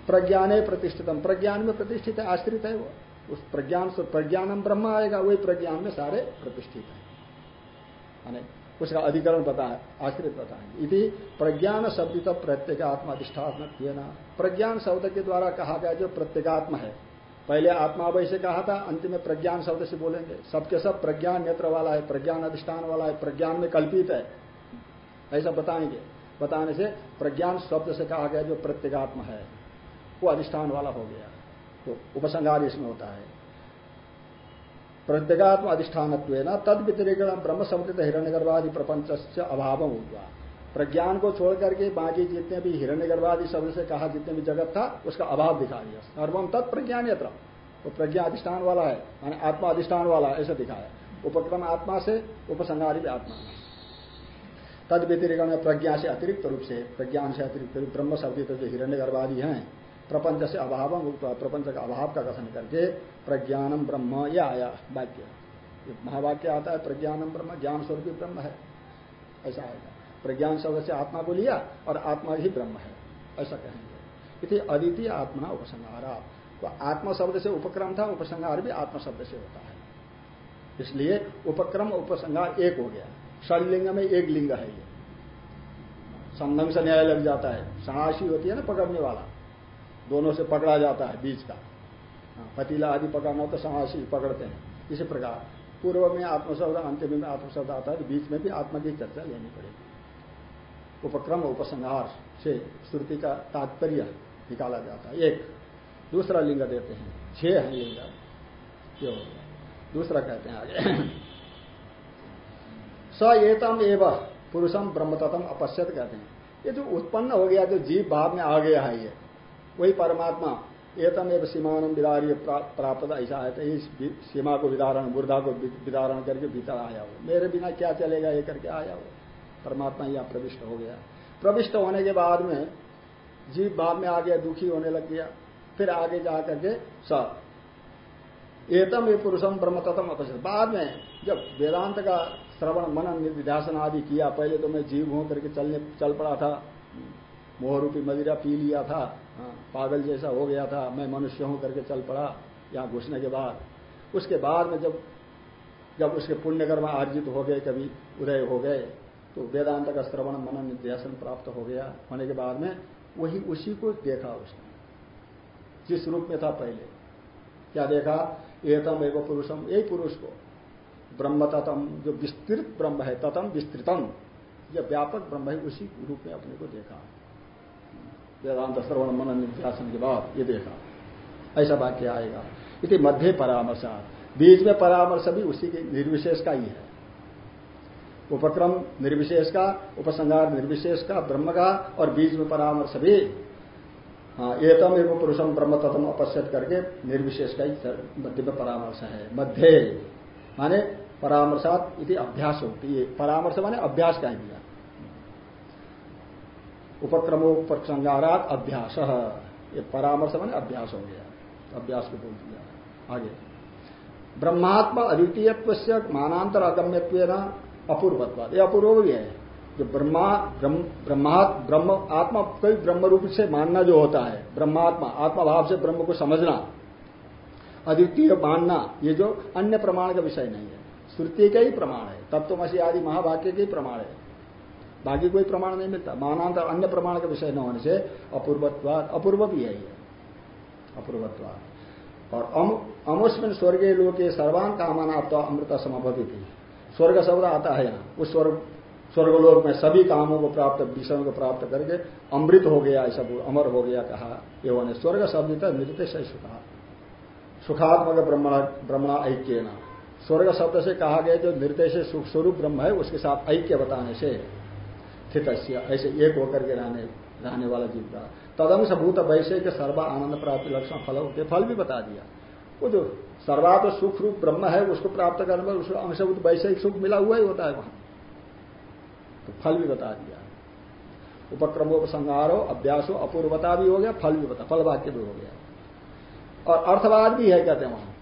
प्रज्ञाने प्रतिष्ठितम, प्रज्ञान में प्रतिष्ठित है, आश्रित है वो। उस प्रज्ञान से प्रज्ञानम ब्रह्म आएगा, वही प्रज्ञान में सारे प्रतिष्ठित है। उसका अधिकरण बता आश्रित बताएँगे यदि प्रज्ञान शब्द तो प्रत्येगात्मा अधिष्ठात्म प्रज्ञान शब्द के द्वारा कहा गया जो प्रत्येगात्मा है, पहले आत्मा वैसे कहा था, अंतिम में प्रज्ञान शब्द से बोलेंगे। सबके सब प्रज्ञान नेत्र वाला है, प्रज्ञान अधिष्ठान वाला है, प्रज्ञान में कल्पित है। ऐसा बताएँगे। बताने से प्रज्ञान शब्द से कहा गया जो प्रत्येगात्मा है, वो अधिष्ठान वाला हो गया। तो उपसंगार इसमें होता है। प्रत्येगात्म अधिष्ठान तद व्यतिरिक्त ब्रह्म समुदित हिरण्यगर्भादि प्रपंच से अभाव हुआ प्रज्ञान को छोड़ करके बाकी जितने भी हिरण्यगर्भादि शब्द से कहा जितने भी जगत था, उसका अभाव दिखा दिया सर्वम तत् प्रज्ञान यत्र। वो प्रज्ञा अधिष्ठान वाला है, माने आत्मा अधिष्ठान वाला है, ऐसा दिखाया उपक्रम आत्मा से उपसंगारी भी आत्मा तद व्यतिरिक्त प्रज्ञा से अतिरिक्त रूप से, प्रज्ञान से अतिरिक्त ब्रह्म शब्द जो हिरण्य गर्भादि हैं प्रपंच से अभाव प्रपंच का अभाव का कथन करके प्रज्ञानम ब्रह्म यह आया वाक्य महावाक्य आता है प्रज्ञानम ब्रह्म, ज्ञान स्वरूप ब्रह्म है। ऐसा आएगा। प्रज्ञान शब्द से आत्मा को लिया और आत्मा ही ब्रह्म है। ऐसा कहेंगे। इति अदिति आत्मा उपसंहारा। तो आत्मा शब्द से उपक्रम था, उपसंहार भी आत्मा शब्द से होता है। इसलिए उपक्रम, उपसंहार एक हो गया। षलिंग में एक लिंग है ये। संगम से न्याय लग जाता है। सणाशी होती है ना, पकड़ने वाला। दोनों से पकड़ा जाता है बीच का। हाँ, पतीला आदि पकड़ना तो सणाशी पकड़ते हैं। इसी प्रकार पूर्व में आत्मशब्द अंतिम में आत्मशब्द आता है तो बीच में भी आत्मा की चर्चा लेनी पड़ेगी। उपक्रम उपसंहार से श्रुति का तात्पर्य निकाला जाता है। एक दूसरा लिंग देते हैं। छह है लिंग। दूसरा कहते हैं आगे। स एतम एव पुरुषम ब्रह्मतम अपश्यत कहते हैं। ये जो उत्पन्न हो गया जो जीव भाव में आ गया है ये वही परमात्मा एतम एवं सीमानम विदारी प्राप्त ऐसा है तो इस सीमा को विदारण मुर्दा को विदारण करके भीतर आया हो। मेरे बिना क्या चलेगा, ये करके आया हो। परमात्मा यहाँ प्रविष्ट हो गया। प्रविष्ट होने के बाद में जीव भाव में आ गया दुखी होने लग गया। फिर आगे जा करके सब एतम ये पुरुषम ब्रह्म तत्म बाद में जब वेदांत का श्रवण, मनन निध्यासन आदि किया, पहले तो मैं जीव हूँ करके चलने, चल पड़ा था। मोहरूपी मदिरा पी लिया था। पागल जैसा हो गया था, मैं मनुष्य हूँ करके चल पड़ा, यहाँ घुसने के बाद। उसके बाद में जब जब उसके पुण्यकर्म आर्जित हो गए, कभी उदय हो गए तो वेदांत का श्रवण मनन निध्यासन प्राप्त हो गया। होने के बाद में वही उसी को देखा उसने, जिस रूप में था पहले। क्या देखा? एतम एवं पुरुषम यही पुरुष को। ब्रह्म ततम, जो विस्तृत ब्रह्म है, ततम विस्तृतम। यह व्यापक ब्रह्म है, उसी रूप में अपने को देखा। वेदांत श्रवण मन निध्यासन के बाद ये देखा। ऐसा वाक्य आएगा। इति मध्य परामर्श। बीच में परामर्श भी उसी के निर्विशेष का ही है। उपक्रम निर्विशेष का, उपसंहार निर्विशेष का, ब्रह्म का और बीच में परामर्श भी। हाँ एतम एवं पुरुषम ब्रह्म तत्म अपश्यत करके निर्विशेष का ही मध्य में परामर्श है। मध्य। माने परामर्शात इति अभ्यास होती है परामर्श माने अभ्यास का ही दिया। उपक्रमोपसंगारात अभ्यास। ये परामर्श मैंने अभ्यास हो गया। अभ्यास को बोल दिया। आगे। ब्रह्मात्मा अद्वितीयत्व से मानांतर अगम्यत्व अपूर्वत्वाद ये अपूर्व भी है। जो ब्रह्मा ब्रह्मात्, ब्रह्म, आत्मा कोई ब्रह्म रूप से मानना जो होता है, ब्रह्मात्मा आत्मा भाव से ब्रह्म को समझना, अद्वितीय मानना, ये जो अन्य प्रमाण का विषय नहीं है। श्रुति का ही प्रमाण है, तत्वमसी आदि महावाक्य के ही प्रमाण है। बाकी कोई प्रमाण नहीं मिलता। मानांतर अन्य प्रमाण का विषय न होने से अपूर्वत्वाद अपूर्व भी है अपूर्वत्वाद। और अम, अमुष्मिन स्वर्गीय लोग के सर्वान कामना अमृता समाभवी थी स्वर्ग शब्द आता है यहाँ। उस स्वर्ग स्वर्गलोक में सभी कामों को प्राप्त विषयों को प्राप्त करके अमृत हो गया ऐसा अमर हो गया कहा एवं स्वर्ग शब्द था मृत से सुखा। सुखात्मक ब्रह्मणा ऐक्य स्वर्ग शब्द से कहा गया जो निर्देश सुख स्वरूप ब्रह्म है उसके साथ ऐक्य बताने से स्थित ऐसे एक होकर के रहने रहने वाला जीव का तदंश भूत वैसे के सर्वा आनंद प्राप्ति लक्षण फल होते, फल भी बता दिया। वो जो सर्वात सुख रूप ब्रह्म है, उसको प्राप्त करने पर उसको अंशभूत वैसे सुख मिला हुआ ही होता है वहाँ। तो फल भी बता दिया। उपक्रमोपसंहारो, अभ्यासो, अपूर्वता भी हो गया, फल भी बता फल वाक्य भी हो गया। और अर्थवाद भी है, कहते हैं वहाँ।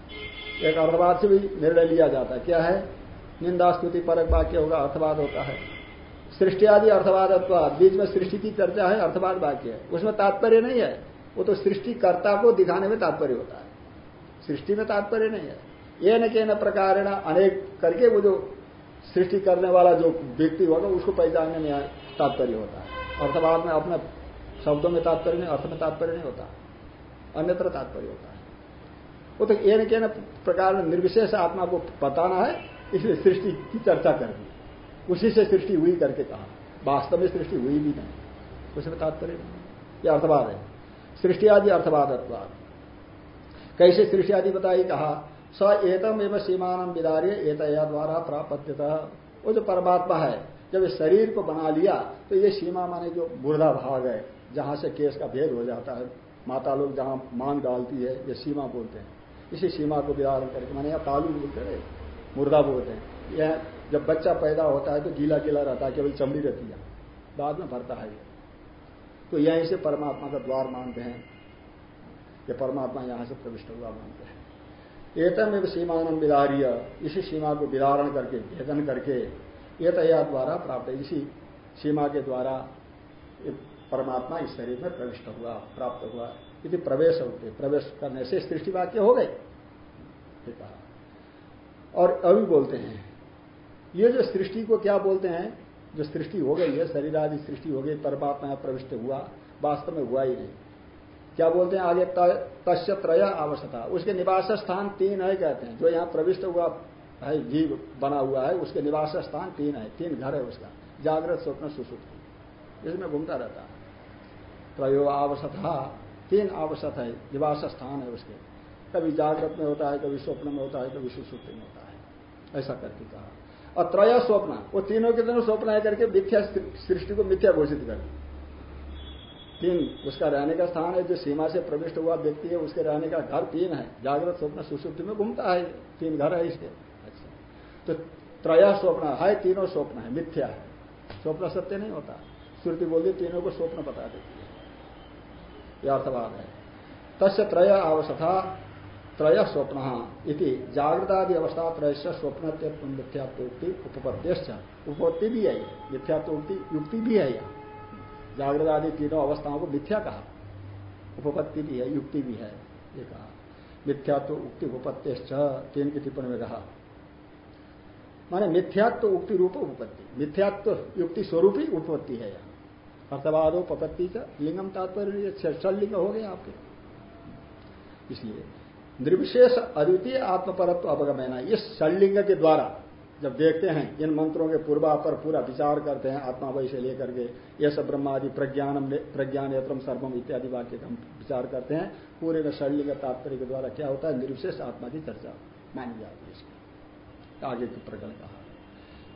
एक अर्थवाद से भी निर्णय लिया जाता है। क्या है? निंदा, स्तुति, परक वाक्य होगा, अर्थवाद होता है। सृष्टि आदि अर्थवाद बीच में सृष्टि की चर्चा है, अर्थवाद वाक्य है। उसमें तात्पर्य नहीं है। वो तो सृष्टिकर्ता को दिखाने में तात्पर्य होता है। सृष्टि में तात्पर्य नहीं है। ये न के न प्रकार अनेक करके वो जो सृष्टि करने वाला जो व्यक्ति होगा, उसको पहचानने में तात्पर्य होता है। अर्थवाद में अपने शब्दों में तात्पर्य नहीं, अर्थ में तात्पर्य नहीं होता। अन्यत्र तात्पर्य होता है। वो तो एक के न प्रकार निर्विशेष आत्मा को बताना है, इसलिए सृष्टि की चर्चा कर दी उसी से सृष्टि हुई करके कहा। वास्तव में सृष्टि हुई भी नहीं। उसमें तात्पर्य यह अर्थवाद है। सृष्टि आदि अर्थवाद अर्थवाद कैसे सृष्टि आदि बताई? कहा, स एतम एवं सीमान विदार्य एतया द्वारा प्राप्त वो जो परमात्मा है, जब इस शरीर को बना लिया तो ये सीमा माने जो मुर्दा भाग है, जहाँ से केस का भेद हो जाता है। माता लोग जहाँ मांग डालती है, ये सीमा बोलते हैं। इसी सीमा को विदारण करके माने या तालू बोलते हैं। मुर्दा बोलते हैं। यह जब बच्चा पैदा होता है तो गीला गीला रहता है, केवल चमड़ी रहती है। बाद में भरता है तो यहीं से परमात्मा का द्वार मानते हैं। ये परमात्मा यहाँ से प्रविष्ट हुआ मानते हैं। एतम एवं सीमान विदार्य। इसी सीमा को विदारण करके, भेदन करके ये तया द्वारा प्राप्त इसी सीमा के द्वारा परमात्मा इस शरीर में प्रविष्ट हुआ, प्राप्त हुआ। यदि प्रवेश होते। प्रवेश करने से सृष्टि वाक्य हो गए कहा। और अभी बोलते हैं ये जो सृष्टि को क्या बोलते हैं? जो सृष्टि हो गई है, शरीर आदि सृष्टि हो गई, परमात्मा प्रविष्ट हुआ, वास्तव में हुआ ही नहीं। क्या बोलते हैं आगे? तस्य त्रय आवश्यकता। उसके निवास स्थान तीन है कहते हैं। जो यहाँ प्रविष्ट हुआ है, जीव बना हुआ है, उसके निवास स्थान तीन है। तीन घर है उसका। जागृत, स्वप्न, सुसुप्ति। इसमें घूमता रहता है। त्रयो आवश्यकता, तीन आवश्यक है। निवास स्थान है उसके। कभी जागृत में होता है, कभी स्वप्न में होता है, कभी सुसुप्ति में होता है। ऐसा करके कहा। और त्रय स्वप्न, वो तीनों के तीनों स्वप्न है करके मिथ्या सृष्टि को मिथ्या घोषित कर तीन, उसका रहने का स्थान है, जो सीमा से प्रविष्ट हुआ व्यक्ति है, उसके रहने का घर तीन है। जागृत स्वप्न सुसुप्ति में घूमता है, तीन घर है इसके। अच्छा। तो त्रय स्वप्न है, तीनों स्वप्न है, मिथ्या है। स्वप्न सत्य नहीं होता। श्रुति बोलती तीनों को स्वप्न बता देती है। यह अर्थवाद है। तस्य त्रय आवश्यकता त्रय स्वप्न इति जागृतादि अवस्था त्रय से स्वप्न मिथ्यात्वक्ति उपपत्ति उपपत्ति भी है मिथ्यात्वक्ति युक्ति भी है यह जागृत आदि तीनों अवस्थाओं को मिथ्या कहा उपपत्ति भी है युक्ति भी है ये कहा मिथ्यात्व उक्ति उपपत्ति तीन की टिप्पणी में कहा माने मिथ्यात्व उक्ति रूप उपपत्ति। मिथ्यात्व युक्ति स्वरूप ही उपपत्ति है यह अर्थवादो उपपत्ति का लिंगम तात्पर्य लिंग हो गए आपके। इसलिए निर्विशेष अद्वितीय आत्मपरत्व अवगमना। इस षणलिंग के द्वारा जब देखते हैं, इन मंत्रों के पूर्वा पर पूरा विचार करते हैं, आत्मा वही से लेकर के, ये सब ब्रह्मादि प्रज्ञानम प्रज्ञान यत्रम सर्वम इत्यादि वाक्य का विचार करते हैं, पूरे में षणलिंग तात्पर्य के द्वारा क्या होता है? निर्विशेष आत्मा की चर्चा। मानी जाती है इसकी। आगे की प्रकरण कहा।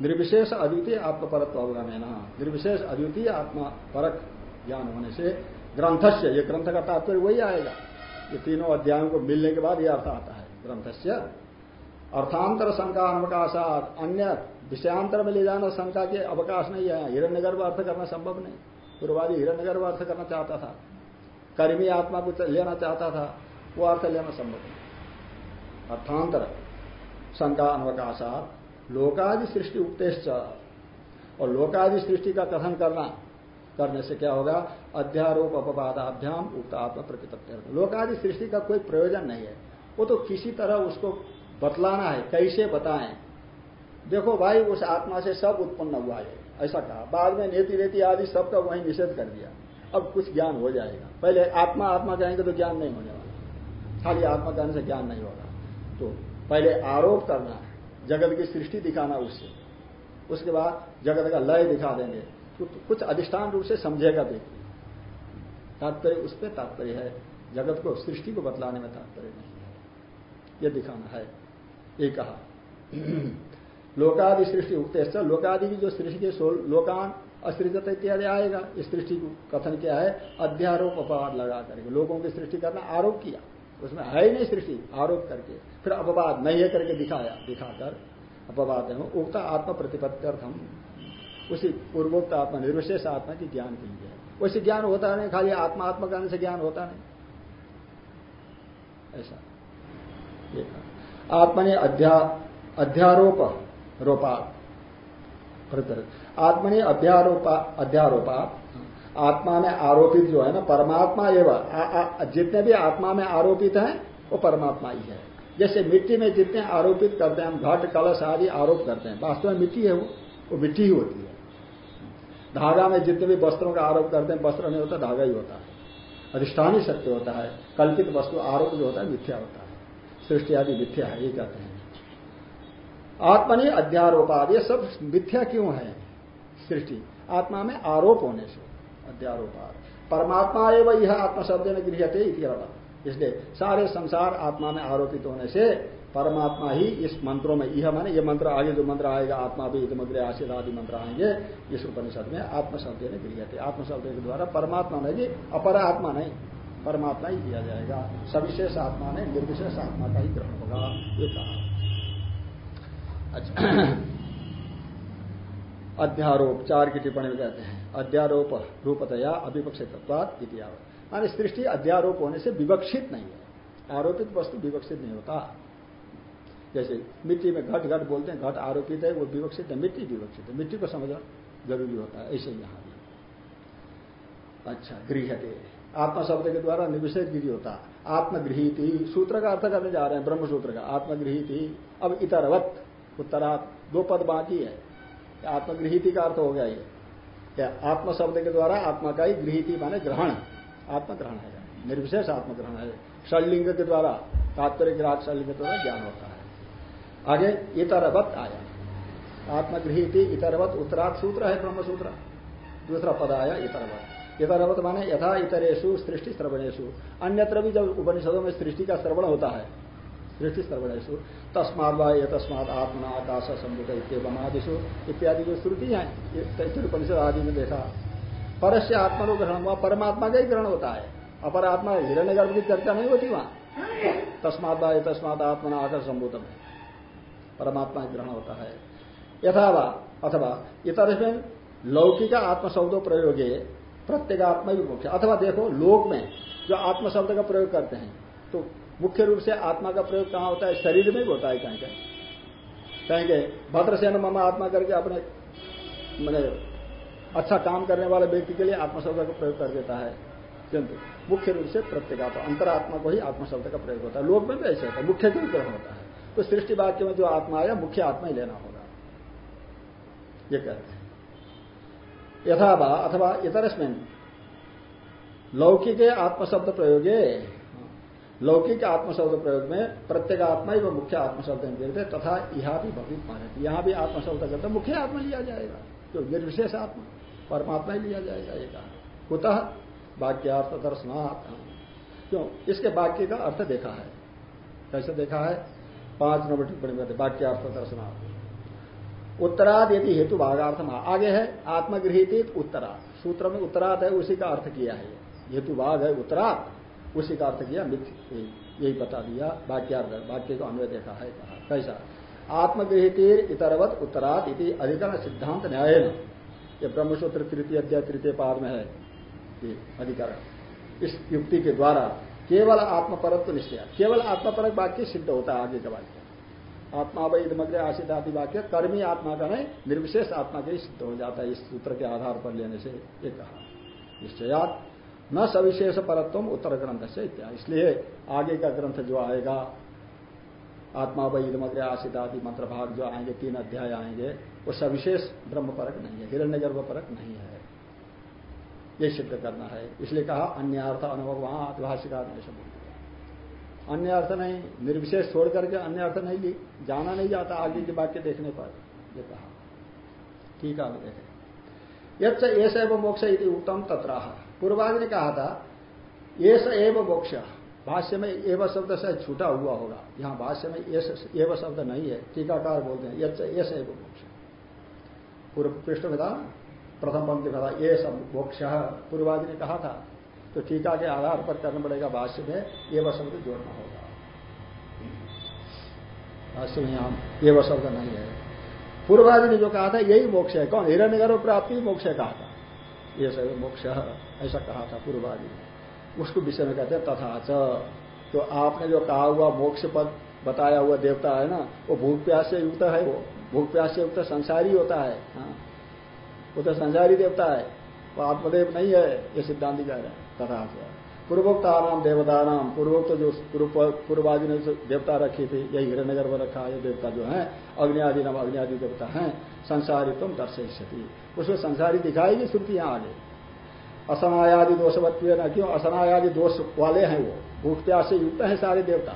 निर्विशेष अद्वितीय आत्मपरत्व अवगमना। निर्विशेष अद्वितीय आत्मा परक ज्ञान होने से ग्रंथस्य, ये ग्रंथ का तात्पर्य वही आएगा। ये तीनों अध्यायों को मिलने के बाद यह अर्थ आता है ग्रंथ से अर्थांतर शंका अवकाशात, अन्य विषयांतर में ले जाना शंका के अवकाश नहीं है। हिरण्यगर्भ अर्थ करना संभव नहीं। पूर्वादि हिरण्यगर्भ अर्थ करना चाहता था। कर्मी आत्मा को लेना चाहता था। वो अर्थ लेना संभव नहीं। अर्थांतर शंका अनवकाशात लोकादि सृष्टि उपदेश और लोकादि सृष्टि का कथन करना करने से क्या होगा? अध्यारोप अपवादाभ्याम उक्त आत्म प्रतिपत्ति लोकादि सृष्टि का कोई प्रयोजन नहीं है। वो तो किसी तरह उसको बतलाना है, कैसे बताएँ? देखो भाई, उस आत्मा से सब उत्पन्न हुआ है, ऐसा कहा। बाद में नेति रेति आदि सबका वही निषेध कर दिया। अब कुछ ज्ञान हो जाएगा। पहले आत्मा आत्मा कहेंगे तो ज्ञान नहीं होने वाला। खाली आत्मा कहने से ज्ञान नहीं होगा। तो पहले आरोप करना जगत की सृष्टि दिखाना उससे। उसके बाद जगत का लय दिखा देंगे। कुछ अधिष्ठान रूप से समझेगा व्यक्ति तात्पर्य उस पर तात्पर्य है। जगत को, सृष्टि को बतलाने में तात्पर्य नहीं है। यह दिखाना है। ये कहा। लोकादि सृष्टि उगते लोकादि की जो सृष्टि लोकान असृजत इत्यादि आएगा। इस सृष्टि को कथन क्या है अध्यारोप अपवाद लगा करके। लोगों की सृष्टि करना आरोप किया। उसमें है ही नहीं सृष्टि, आरोप करके। फिर अपवाद नहीं है करके दिखाया, दिखाकर अपवाद है। उगता आत्म प्रतिपत्त्यर्थम उसी पूर्वोक्त आत्मा, निर्विशेष आत्मा की ज्ञान के लिए। वैसे ज्ञान होता नहीं, खाली आत्मा आत्मा करने से ज्ञान होता नहीं। ऐसा। आत्मा ने अध्या, अध्यारोप, रोपा। आत्मा ने अध्यारोपा अध्यारोपा। आत्मा में आरोपित जो है ना, परमात्मा एवं जितने भी आत्मा में आरोपित हैं, वो परमात्मा ही है। जैसे मिट्टी में जितने आरोपित करते हैं, हम घट, कलश आदि आरोप करते हैं, वास्तव में मिट्टी है वो वो मिट्टी ही होती है। धागा में जितने भी वस्त्रों का आरोप करते हैं, वस्त्र नहीं होता, धागा ही होता है। अधिष्ठान ही सत्य होता है। कल्पित वस्तु आरोप जो होता है, मिथ्या होता है। सृष्टि आदि मिथ्या है, ये कहते हैं। आत्मनि अध्यारोपाद, ये सब मिथ्या क्यों है? सृष्टि। आत्मा में आरोप होने से, अध्यारोपाद। परमात्मा एवं यह आत्मा शब्द में गृहते इसलिए सारे संसार आत्मा में आरोपित होने से परमात्मा ही इस मंत्रों में, यह माने ये मंत्र आगे जो मंत्र आएगा, आत्मा भी मंत्र आशीष आदि मंत्र आएँगे, इस उपनिषद में आत्म शब्द ने गृह थे। आत्म शब्द के द्वारा परमात्मा नहीं अपर आत्मा नहीं, परमात्मा ही दिया जाएगा। सविशेष आत्मा ने निर्विशेष आत्मा का ही ग्रहण होगा, ये कहा। अच्छा। अध्यारोप, चार की टिप्पणी में कहते हैं, अध्यारोप रूपतया अविवक्षित माने सृष्टि अध्यारोप होने से विवक्षित नहीं है। आरोपित वस्तु विवक्षित नहीं होता। जैसे मिट्टी में घट घट बोलते हैं, घट आरोपित है, वो विवक्षित है, मिट्टी विवक्षित है। मिट्टी को समझना ज़रूरी होता है, ऐसे यहाँ भी। अच्छा गृहते। आत्मा शब्द के द्वारा निर्विशेष गिरी होता आत्मगृहित, सूत्र का अर्थ करने जा रहे हैं ब्रह्म सूत्र का। आत्मगृहित, अब इतरवत उत्तरा दो पद बाकी है। आत्मगृहित का अर्थ हो गया ये। क्या? आत्म शब्द के द्वारा आत्मा का ही गृहित माने ग्रहण। आत्मग्रहण है। निर्विशेष आत्मग्रहण है। षलिंग के द्वारा, तात्पर्य ग्राहक षलिंग के द्वारा ज्ञान होता है। आगे इतरवत आया। आत्मगृहित इतरवत उत्तरात सूत्र है ब्रह्म सूत्र दूसरा पद आया इतरवत। इतरवत माने यथा इतरेशु सृष्टि श्रवणेशु अन्यत्र भी जब उपनिषदों में सृष्टि का श्रवण होता है, सृष्टि श्रवणेशु तस्माद वा तस्माद आत्मना आकाश संभुत इतम आदिशु इत्यादि जो श्रुति है उपनिषद आदि में देखा। परस्य आत्मा को ग्रहण हुआ, परमात्मा का ही ग्रहण होता है। अपर आत्मा हिरण्य गर्भ की चर्चा नहीं होती वहाँ। तस्मात वा तस्मात आत्मना आकर संभूतम है परमात्मा ग्रहण होता है। यथावा अथवा इतर में लौकिक आत्म शब्दों प्रयोग प्रत्येगात्मा भी मुख्य। अथवा देखो, लोक में जो आत्मशब्द का प्रयोग करते हैं तो मुख्य रूप से आत्मा का प्रयोग कहाँ होता है? शरीर में भी होता है कहीं कहीं। कहेंगे भद्रसेन ममा आत्मा करके अपने, मैंने अच्छा काम करने वाले व्यक्ति के लिए आत्मशब्द का प्रयोग कर देता है। किंतु मुख्य रूप से प्रत्येगात्मा, अंतरात्मा को ही आत्मशब्द का प्रयोग होता है। लोक में भी ऐसे होता है। मुख्य ग्रहण होता है। तो सृष्टि वाक्य में जो आत्मा आया, मुख्य आत्मा ही लेना होगा। ये कहते हैं। यथावा अथवा इतरस्मिन। लौकिक आत्मशब्द प्रयोगे। लौकिक आत्मशब्द प्रयोग में प्रत्येक आत्मा ही मुख्य आत्मशब्द गिरते तथा यहाँ भी भवित माने यहाँ भी आत्मशब्द करते मुख्य आत्मा लिया जाएगा, जो निर्विशेष आत्मा, परमात्मा ही लिया जाएगा ये कहा। कुतः वाक्यार्थ दर्शनार्थ क्यों? इसके वाक्य का अर्थ देखा है। कैसे देखा है? पाँच नंबर टिप्पणी में वाक्यार्थ दर्शनार्थ उत्तराद यदि हेतु भागार्थ आगे है आत्मगृहित उत्तराद। सूत्र में उत्तराद है, उसी का अर्थ किया है। हेतु भाग है, उत्तराद, उसी का अर्थ किया मिथ्य यही बता दिया, वाक्यार्थ, वाक्य को अन्वय देखा है, कहा। कैसा? आत्मगृहित इतरवत उत्तराद इति अधिकरण सिद्धांत न्याय ये ब्रह्मसूत्र तृतीय अध्याय तृतीय पाद में है। अधिकरण। इस युक्ति के द्वारा केवल आत्मपरत्व निश्चय केवल आत्मपरक वाक्य सिद्ध होता है आगे का वाक्य। आत्मा वही इधमग्र आशित आदि वाक्य, कर्मी आत्मा का नहीं, निर्विशेष आत्मा के सिद्ध हो जाता है इस सूत्र के आधार पर लेने से ये कहा। निश्चयात, न सविशेष परत्व उत्तर ग्रंथ से इत्यादि। इसलिए आगे का ग्रंथ जो आएगा, आत्मा वही इधमग्र आशित आदि मंत्र भाग जो आएँगे, तीन अध्याय आएँगे, वो सविशेष ब्रह्म परक नहीं है हिरण्य गर्भ परक नहीं है। ये सिद्ध करना है। इसलिए कहा अन्य अर्थ अनुभव वहाँ भाषिकार ने सब अन्य अर्थ नहीं, निर्विशेष छोड़ करके अन्य अर्थ नहीं ली, जाना नहीं जाता आगे के वाक्य देखने पर, ये कहा। ठीक है देखें। यच्च एस एव मोक्ष इति उत्तम तत्राह। पूर्वाज ने कहा था एस एव मोक्ष, भाष्य में एवं शब्द से छूटा हुआ होगा। यहाँ भाष्य में एव शब्द नहीं है, टीकाकार बोलते हैं, यच्च एस एव मोक्ष। पूर्व पृष्ठ में था प्रथम पंक्ति था ये सब मोक्ष पूर्वादि ने कहा था तो टीका के आधार पर करना पड़ेगा भाष्य में, ये वह शब्द जोड़ना होगा। भाष्य में यहाँ, ये शब्द नहीं है। पूर्वादि ने जो कहा था, यही मोक्ष है। कौन? हिरण्य प्राप्ति मोक्ष कहा था। ये सब मोक्ष ऐसा कहा था पूर्वादि ने। उसको विषय में कहते हैं, तथा च। तो आपने जो कहा हुआ मोक्ष पद, बताया हुआ देवता है ना, वो भूख प्यास से युक्त है, वो भूख प्यास से युक्त संसारी होता है। हाँ। वो तो संसारी देवता है, वो आत्मदेव नहीं है, ये सिद्धांत कह रहे हैं तथा से पूर्वोक्ता नाम देवता नाम पूर्वोक्त जो पूर्वादि ने जो देवता रखी थी, यही हिरण्यगर में रखा, ये देवता जो है अग्नि आदि नाम अग्नि आदि देवता है संसारी तुम दर्शयती उसमें संसारी दिखाएगी श्रुति यहाँ आगे। असनायादि दोषवत्व न, क्यों? असनायादि दोष वाले हैं वो, भूख प्यास से युक्त है सारे देवता।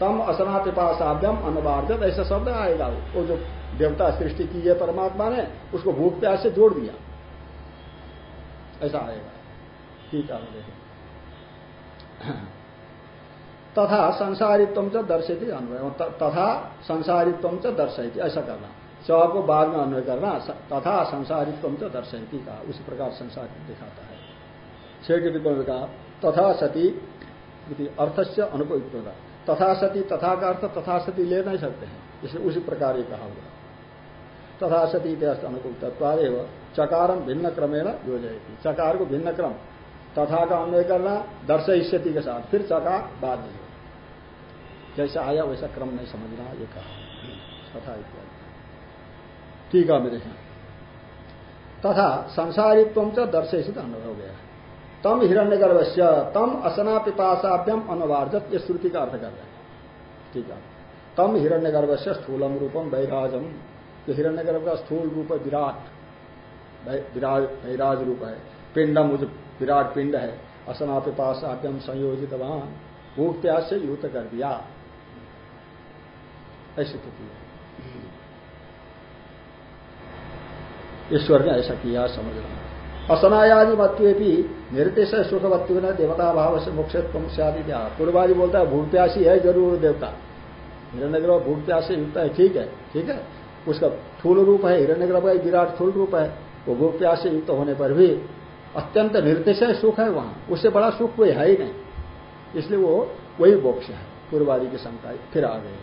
तम असना पिपाशाभ्यम अनवार्जत, ऐसा शब्द आएगा वो जो देवता सृष्टि की है परमात्मा ने उसको भूख प्यास से जोड़ दिया। ऐसा आएगा ठीक है देखें। तथा संसारित्व च दर्शती अन्वय। तथा संसारित्व च दर्शयती, ऐसा करना। च को बाद में अन्वय करना तथा संसारित्व च दर्शयती का उसी प्रकार संसार दिखाता है। छह तथा सती अर्थ से अनुपयुक्त तथा सती, तथा का अर्थ तथा सती ले नहीं सकते हैं। इसलिए उसी प्रकार ये कहा हुआ। तथा सती इतिहास अनुकूल तत्वादेव चकारम भिन्न क्रमेण योजयती। चकार को भिन्न क्रम तथा का अन्वय करना दर्शयती के साथ। फिर चकार बाद में जैसा आया वैसा क्रम नहीं समझना, ये कहा। तथा इत्यादि। ठीक है, मेरे तथा संसारित्व से दर्शित अनुभव गया। तम हिरण्य गर्भस्य तम असना पिपाशाभ्यम अनवार्जत, ये श्रुति का अर्थ कर रहे हैं। ठीक है। तम हिरण्य गर्भस्य स्थूलम रूपम वैराजम। जो हिरण्य गर्भ का स्थूल रूप है विराट विराज रूप है। पिंडम विराट पिंड है। असना पिपाशाभ्यम संयोजित वहाँ भूख प्यास से युक्त कर दिया। ऐसी स्थिति है। ईश्वर ने ऐसा किया समझना असनायादि मत्वे भी निर्देश सुखवत्व न, देवता भाव से मोक्षत्व से आदि क्या? पूर्वादि बोलता है भूख प्यासी है ज़रूर देवता। हिरण्यग्रह भूख प्यास से युक्त है, ठीक है ठीक है। उसका थूल रूप है हिरण्यग्रह का विराट थूल रूप है, वो भूख प्यास से युक्त होने पर भी अत्यंत निर्देश सुख है वहाँ। उससे बड़ा सुख कोई है ही नहीं। इसलिए वो वही मोक्ष है, पूर्वादि की शंका फिर आ गई।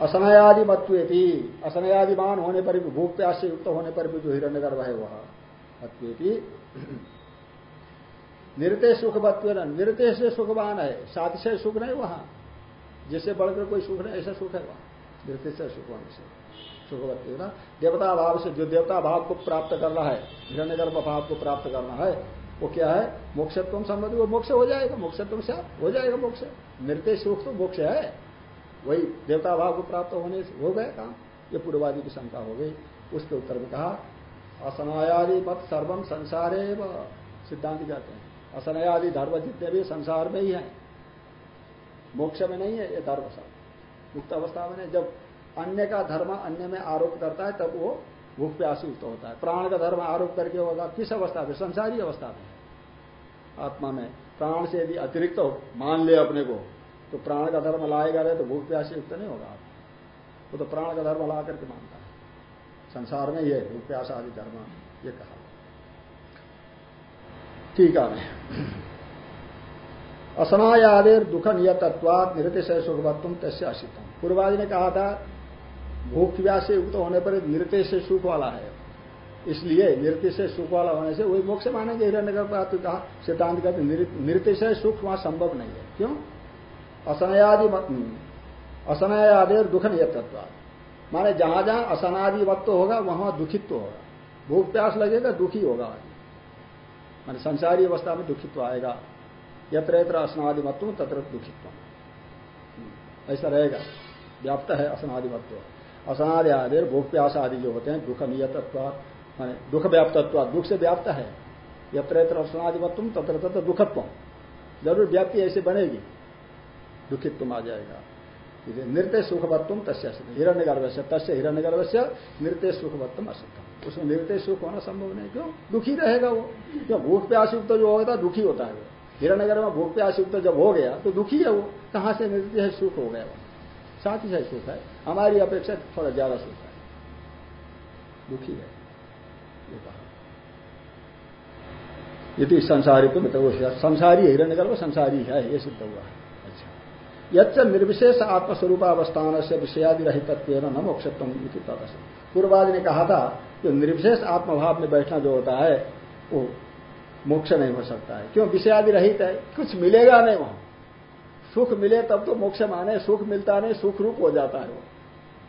असनयादि भी असनयादिमान होने पर भी भूख प्यास से युक्त होने पर भी जो हिरण्य गर्भ है वह अत्वेपी निरते सुखवत्व निरते से सुखवान है, सातिशय सुख नहीं वहाँ। जिससे बढ़कर कोई सुख नहीं, ऐसा सुख है वहाँ निरते से सुखवान से। सुखवत्व ना देवता भाव से जो देवता भाव को प्राप्त करना है, हिरण्यगर्भ भाव को प्राप्त करना है, वो क्या है? मोक्षत्व संबंधी वो मोक्ष हो जाएगा मोक्षत्व से हो जाएगा मोक्ष। नृत्य सुख तो मोक्ष है। वही देवता भाव को प्राप्त होने से हो गया काम। ये पूर्वादि की शंका हो गई। उसके उत्तर में कहा असनयादि मत सर्वम संसार सिद्धांत कहते हैं असनयादि धर्म जितने भी संसार में ही है, मोक्ष में नहीं है, ये धर्म सब। मुक्त अवस्था में जब अन्य का धर्म अन्य में आरोप करता है, तब वो भूख प्यास युक्त होता है। प्राण का धर्म आरोप करके होगा, किस अवस्था में? संसारी अवस्था में। आत्मा में। प्राण से यदि अतिरिक्त तो मान ले अपने को तो प्राण का धर्म लाएगा रहे तो भूख प्यास युक्त नहीं होगा वो तो प्राण का धर्म ला करके मानता है। संसार में ये भूख प्यास आदि धर्म, ये कहा। ठीक है। असनायादेर दुख नियतत्वाद निरतिशय सुखवत्व तस्य असितम। पूर्वाज ने कहा था भूख व्यास से युक्त होने पर निरते से सुख वाला है। इसलिए नृत्य से सुख वाला होने से वही मोक्ष मानेंगे हिरण्य बात कहा सिद्धांत कहते नृत्य से सुख वहाँ संभव नहीं है। क्यों? असनयादि असनयादेर दुख नियतत्वाद माने जहाँ जहाँ असनादिवत्व होगा, वहाँ दुखित्व होगा। भूख प्यास लगेगा, दुखी होगा माने संसारी अवस्था में दुखित्व आएगा। यत्र यत्र असनादिमत्व तत्र दुखित्व। ऐसा रहेगा। व्याप्त है असनादिमत्व असनादि आदि भूख प्यास आदि जो होते हैं, दुख नियतत्व, माने दुख व्याप्तत्व, दुख से व्याप्त है। यत्र यत्र असनादिमत्व तत्र तत्र दुखत्व। ज़रूर व्याप्ति ऐसे बनेगी। दुखित तुम आ जाएगा। नृत्य सुखवत्व तस्य हिरण्य गर्भ से तस्य हिरण्य गर्भ से नृत्य सुखवत्व असत्यम उसमें नृत्य सुख होना संभव नहीं। क्यों? दुखी रहेगा वो। क्यों? भूख प्यास युक्त जो होता है दुखी होता है हिरण्य गर्भ में भूख प्यास युक्त जब हो गया तो दुखी है वो। कहाँ से नृत्य सुख हो गया वो? साथ ही साथ सुख है। हमारी अपेक्षा थोड़ा ज़्यादा सुख है। दुखी है। ये कहा। यदि संसारी तो संसारी हिरण्य गर्भ संसारी है, ये सिद्ध हुआ है। यच्च निर्विशेष आत्मस्वरूप अवस्थान से विषयादि रहित न मोक्षत्व पूर्वादि ने कहा था जो निर्विशेष आत्मभाव में बैठना जो होता है, वो मोक्ष नहीं हो सकता है। क्यों? विषयादि रहित है। कुछ मिलेगा नहीं वहाँ। सुख मिले तब तो मोक्ष माने सुख मिलता नहीं सुख रूप हो जाता है वो।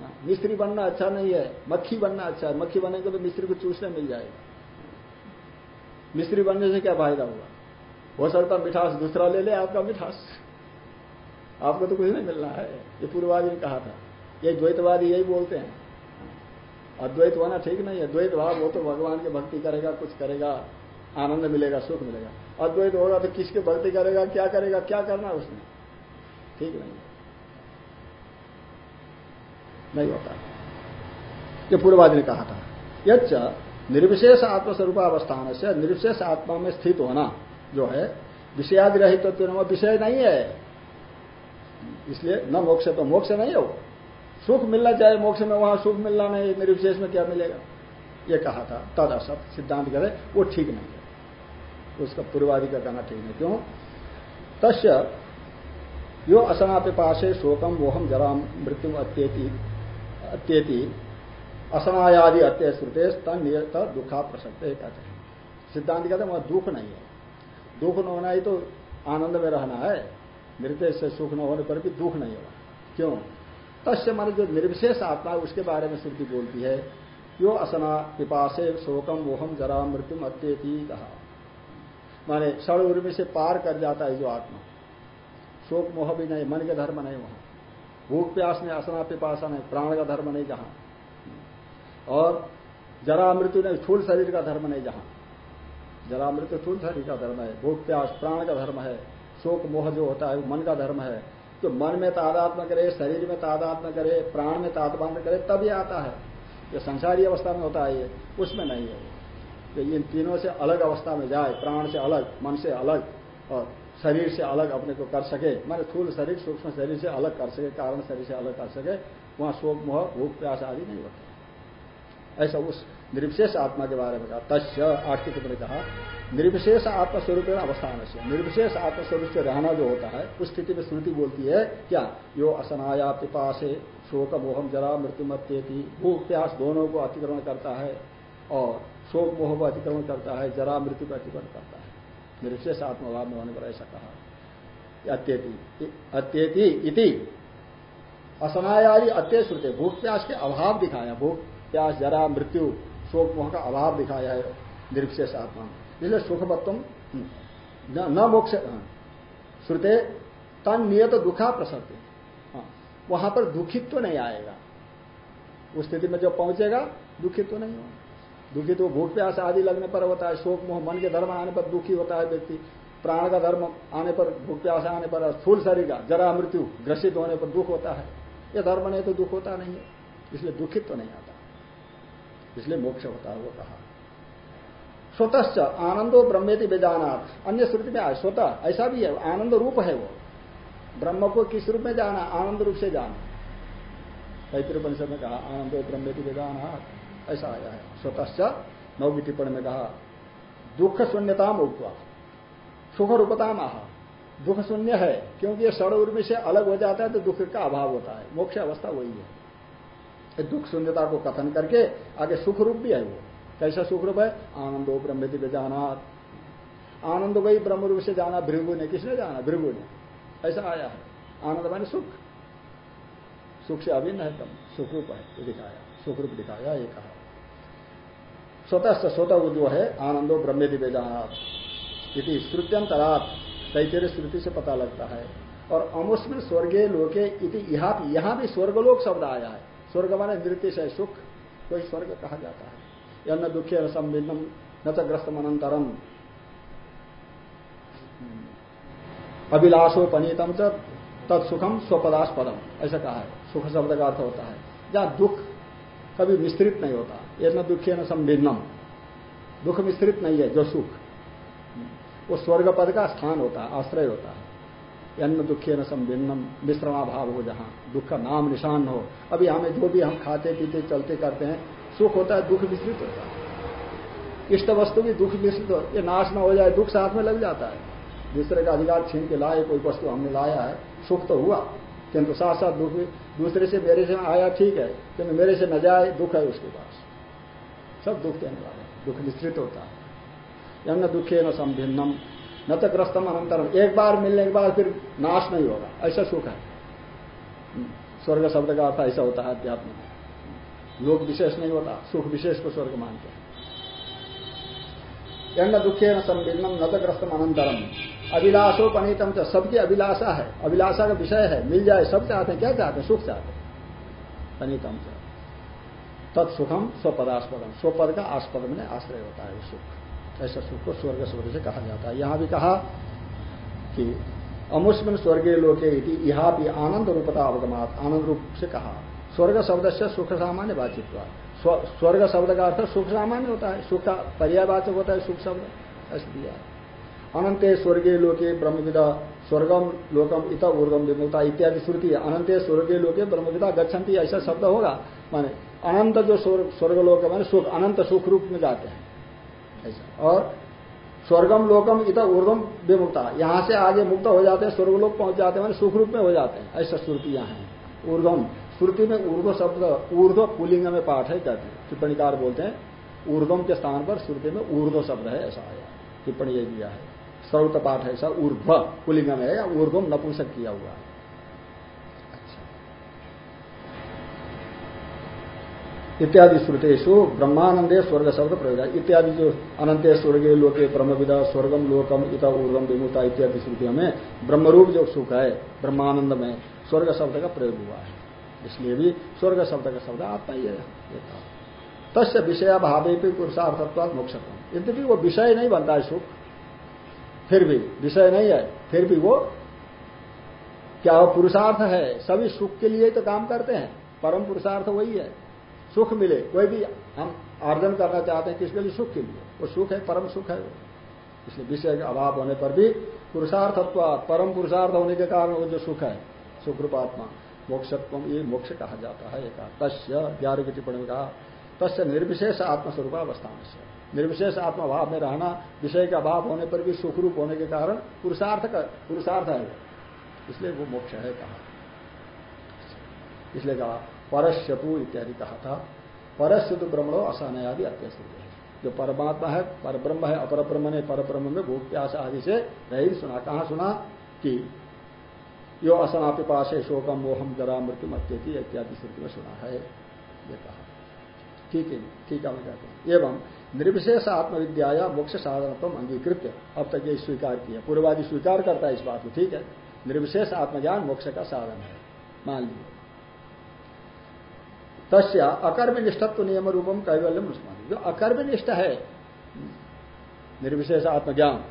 हाँ, मिस्त्री बनना अच्छा नहीं है मक्खी बनना अच्छा है मक्खी बनेगा तो मिस्त्री को चूसने मिल जाएगा। मिस्त्री बनने से क्या फ़ायदा होगा? हो सकता मिठास दूसरा ले ले आपका मिठास। आपको तो कुछ नहीं मिलना है ये पूर्वादि ने कहा था। ये द्वैतवादी यही बोलते हैं। अद्वैत होना ठीक नहीं है द्वैत भाव वो तो भगवान की भक्ति करेगा कुछ करेगा आनंद मिलेगा सुख मिलेगा। अद्वैत होगा तो किसकी भक्ति करेगा क्या करेगा क्या करना उसने? ठीक नहीं नहीं होता। ये पूर्वादि ने कहा था। यच्च निर्विशेष आत्मस्वरूप अवस्थान से निर्विशेष आत्मा में स्थित होना जो है विषयादि रहित तो विषय नहीं है। इसलिए न मोक्ष तो मोक्ष नहीं हो। सुख मिलना चाहे मोक्ष में, वहाँ सुख मिलना नहीं, निर्विशेष में क्या मिलेगा? ये कहा था। तद असत सिद्धांत करे वो ठीक नहीं है। उसका पूर्वादि का कहना ठीक नहीं। क्यों? तस्य यो असनापे पासे शोकम वोहम जरा मृत्यु अत्येति अत्येति असनायादि अत्य श्रुते दुखा प्रसक्त कहते हैं सिद्धांत कहते हैं, वहाँ दुख नहीं है। दुख न होना ही तो आनंद में रहना है। निर्देश से सुख न होने पर भी दुख नहीं होगा। क्यों? तस्य मान जो निर्विशेष आत्मा है, उसके बारे में श्रुति बोलती है, यो असना पिपाशे शोकम वोहम जरा मृत्यु अत्येती कहा। माने सड़ उर्मी से पार कर जाता है जो आत्मा। शोक मोह भी नहीं, मन के धर्म नहीं वहाँ। भूख प्यास नहीं असना पिपासा नहीं, प्राण का धर्म नहीं जहाँ। और जरा मृत्यु नहीं, स्थूल शरीर का धर्म नहीं जहाँ। जरा मृत्यु, स्थूल शरीर का धर्म है। भूख प्यास, प्राण का धर्म है। शोक मोह जो होता है, वो मन का धर्म है। तो मन में तादात्म करे, शरीर में तादात्म करे, प्राण में तादात्म करे, तभी आता है। ये संसारी अवस्था में होता है ये, उसमें नहीं है। कि इन तीनों से अलग अवस्था में जाए, प्राण से अलग, मन से अलग, और शरीर से अलग अपने को कर सके। माने थूल शरीर, सूक्ष्म शरीर से अलग कर सके, कारण शरीर से अलग कर सके, वहाँ शोक, मोह, भूख, प्यास आदि नहीं होता। ऐसा उस निर्विशेष आत्मा के बारे में कहा। तस्य आर्थिक ने कहा, निर्विशेष आत्मस्वरूप अवस्थान से। निर्विशेष आत्मस्वरूप से रहना जो होता है, उस स्थिति में स्मृति बोलती है, क्या? यो असनाया पिपासे, शोक, मोहम, जरा, मृत्यु, मत्येती, भूख, प्यास दोनों को अतिक्रमण करता है और शोक, मोह को अतिक्रमण करता है, जरा, मृत्यु का अतिक्रमण करता है। निर्विशेष आत्मभाव में होने पर ऐसा कहा। अत्येति अत्येति इति। असनायारी अत्य श्रुते भूख प्यास के अभाव दिखाया भूख प्यास जरा मृत्यु शोक मोह का अभाव दिखाया है निर्विशेष आत्मा में इसलिए सुखमत्व न मोक्ष हाँ, श्रुते तन नियत दुखा प्रसरते हाँ, वहाँ पर दुखित्व तो नहीं आएगा। उस स्थिति में जब पहुंचेगा दुखित्व तो नहीं होगा। दुखी तो भूख प्यास आदि लगने पर होता है, शोक मोह मन के धर्म आने पर दुखी होता है व्यक्ति। प्राण का धर्म आने पर भूख प्यास आने पर स्थूल शरीर का, जरा मृत्यु ग्रसित होने पर दुख होता है। ये धर्म नहीं तो दुख होता नहीं है। इसलिए दुखित तो नहीं आता। इसलिए मोक्ष होता है, वो कहा। स्वतः आनंदो ब्रह्मेति बेजानाथ अन्य श्रुति में स्वतः ऐसा भी है, आनंद रूप है वो। ब्रह्म को किस रूप में जाना, आनंद रूप से जाना। परिषद में कहा, आनंदो ब्रह्मेति बेजानाथ ऐसा आया है। स्वतः नौ की टिप्पणी में कहा, दुख शून्यता उठवा सुख रूपता महा दुख शून्य है, क्योंकि ये सड़ उर्मी से अलग हो जाता है तो दुख का अभाव होता है। मोक्ष अवस्था वही है। दुख शून्यता को कथन करके आगे सुख रूप भी है वो। कैसा सुख रूप है? आनंदो ब्रह्मति जाना आनंद वही ब्रह्म रूप से जाना, भृगु ने किसने जाना? भृगु ने। ऐसा आया है। आनंद माने सुख। सुख से अभिन्न है तम सुख रूप है दिखाया। सुखरूप दिखाया, ये कहा। स्वतः स्वतः जो है आनंदो ब्रह्मे जाना यदि श्रुत्यंतरात तैतरे श्रुति से पता लगता है। और अमुष्मिन स्वर्गीय लोके इति यहाँ यहाँ भी स्वर्गलोक शब्द आया है। स्वर्ग माने नृत्य से सुख कोई स्वर्ग कहा जाता है। यन्न दुखे संबिन्नम न तो ग्रस्त मनंतरम अभिलाषो पनीतम च तत्सुखम स्वपदास्पदम। ऐसा कहा है। सुख शब्द का अर्थ होता है। जहाँ दुख कभी मिश्रित नहीं होता। ये न दुखे न संभिन्नम दुख मिश्रित नहीं है जो सुख वो स्वर्ग पद का स्थान होता है आश्रय होता है अन्न दुखे न संभिन्नम मिश्रणाभाव हो जहाँ दुख का नाम निशान हो अभी हमें जो भी हम खाते पीते चलते करते हैं सुख होता है दुख मिश्रित होता है इष्ट वस्तु भी दुख मिश्रित हो ये नाश न हो जाए दुख साथ में लग जाता है दूसरे का अधिकार छीन के लाए कोई वस्तु हमने लाया है सुख तो हुआ किंतु साथ साथ दुख भी दूसरे से मेरे से आया ठीक है किंतु मेरे से न जाए दुख है उसके पास सब दुख देने वाले दुख मिश्रित होता है। न दुखे न संभिन्नम न तो ग्रस्तम अनंतरम। एक बार मिलने के बाद फिर नाश नहीं होगा। ऐसा सुख है। हम्म, स्वर्ग शब्द का अर्थ ऐसा होता है अध्यात्म में। लोक विशेष नहीं होता। सुख विशेष को स्वर्ग मानते हैं। न दुखे न संभिन्नम न तो ग्रस्तम अनंतरम। अभिलाषो पनीतम तो सबकी अभिलाषा है। अभिलाषा का विषय है। मिल जाए सब चाहते हैं। क्या चाहते हैं? सुख चाहते हैं। पनीतम च। तत्सुखम स्वपदास्पदम। स्वपद का आस्पद में आश्रय होता है, सुख। ऐसा सुख को स्वर्ग स्वर्ग से कहा जाता है। यहाँ भी कहा कि अमुष्मिन स्वर्गीय लोके यहाँ भी आनंद रूपता अवगमात, आनंद रूप से कहा। स्वर्ग शब्द से सुख सामान्य बातचीत हुआ। स्वर्ग शब्द का अर्थ सुख सामान्य होता है। सुख का पर्यावाचक होता है सुख शब्द, ऐसा दिया अनंते स्वर्गीय लोके ब्रह्मविदा, स्वर्गम लोकम इत ऊर्गम विमुक्ता इत्यादि श्रुति अनंते स्वर्गीय लोके ब्रह्मविदा गच्छन्ति, ऐसा शब्द होगा। माने अनंत जो स्वर्ग लोक माने सुख, अनंत सुख रूप में जाते हैं। ऐसा। और स्वर्गम, लोकम, इत ऊर्धम विमुक्ता। यहाँ से आगे मुक्त हो जाते हैं, स्वर्गलोक पहुँच जाते हैं, मैंने सुख रूप में हो जाते हैं। ऐसा श्रुतियाँ हैं। ऊर्धम श्रुति में ऊर्ध्व शब्द, ऊर्ध्व पुलिंग में पाठ है, कहते हैं। टिप्पणीकार बोलते हैं ऊर्धम के स्थान पर श्रुति में ऊर्ध्व शब्द है, ऐसा आया। टिप्पणी ये दिया है। सर्वत पाठ है ऐसा, ऊर्ध्व पुलिंग में है, या ऊर्ध्वम नपुंसक किया हुआ है। इत्यादि श्रुतेशु ब्रह्मानंदे स्वर्ग शब्द प्रयोग इत्यादि जो अनंत स्वर्गीय लोके ब्रह्मविदा स्वर्गम लोकम इत ऊर्वम विमुता इत्यादि श्रुतियों में ब्रह्मरूप जो सुख है ब्रह्मानंद में स्वर्ग शब्द का प्रयोग हुआ है। इसलिए भी स्वर्ग शब्द का शब्द आत्मा ही है तस्य विषय भावे भी पुरुषार्थत्व मोक्षत्व यद्यपि वो विषय नहीं बनता है सुख, फिर भी विषय नहीं है, फिर भी वो क्या वो पुरुषार्थ है? सभी सुख के लिए तो काम करते हैं। परम पुरुषार्थ वही है। सुख मिले, कोई भी हम आर्जन करना चाहते हैं, किसके लिए? सुख के लिए। वो सुख है, परम सुख है इसलिए विषय के अभाव होने पर भी पुरुषार्थत्व परम पुरुषार्थ होने के कारण वो जो सुख है, सुखरूपात्मा, मोक्षत्व, ये मोक्ष कहा जाता है एक तस्य ग्यारह की टिप्पणी कहा, तस्य निर्विशेष आत्मस्वरूप अवस्थान से निर्विशेष आत्माभाव में रहना, विषय का अभाव होने पर भी सुखरूप होने के कारण पुरुषार्थ का, पुरुषार्थ है इसलिए वो मोक्ष है कहा। इसलिए कहा परस्यतु इत्यादि कहा था। परस्यतु ब्रह्मणो असनयादि अत्यस्त है। जो परमात्मा है पर ब्रह्म है अपर ब्रह्म ने पर ब्रह्म में भूख प्यास आदि से रही सुना। कहा सुना? कि यो असनापि पास है शोकम मोहम जरा मृत्यु मत्यति इत्यादि श्रुति में सुना है, ये कहा। ठीक है ठीक है कहते हैं। एवं निर्विशेष आत्मविद्या मोक्ष साधनत्व अंगीकृत अब तक ये स्वीकार किया। पूर्वादि स्वीकार करता है इस बात को। ठीक है? निर्विशेष आत्मज्ञान मोक्ष का साधन है। मान लीजिए। तस्या अकर्मनिष्ठत्व नियम रूपम कैवल्यम स्मरण जो अकर्म अकर्मनिष्ठ है, निर्विशेष आत्मज्ञान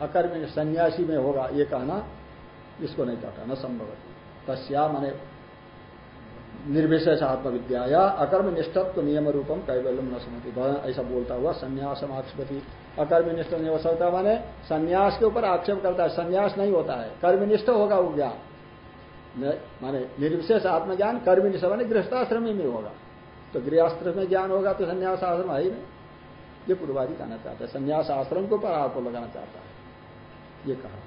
अकर्म सन्यासी में होगा, ये कहना इसको नहीं कहता, न संभव तस्या माने निर्विशेष आत्मविद्या या अकर्म निष्ठत्व नियम रूपम कैवल्यम न समझती ऐसा बोलता हुआ, संन्यास आक्षेपति अकर्मनिष्ठ नहीं हो सकता माने, संन्यास के ऊपर आक्षेप करता है, संन्यास नहीं होता है। कर्मनिष्ठ होगा वो ज्ञान। माने निर्विशेष आत्मज्ञान कर्मनिष्ठ माने गृहस्थाश्रम ही में होगा। तो गृहस्त्र में ज्ञान होगा तो संन्यास आश्रम है ही नहीं। ये पूर्वादि कहना चाहता है संन्यास आश्रम के ऊपर आपको लगाना चाहता है। ये कहा।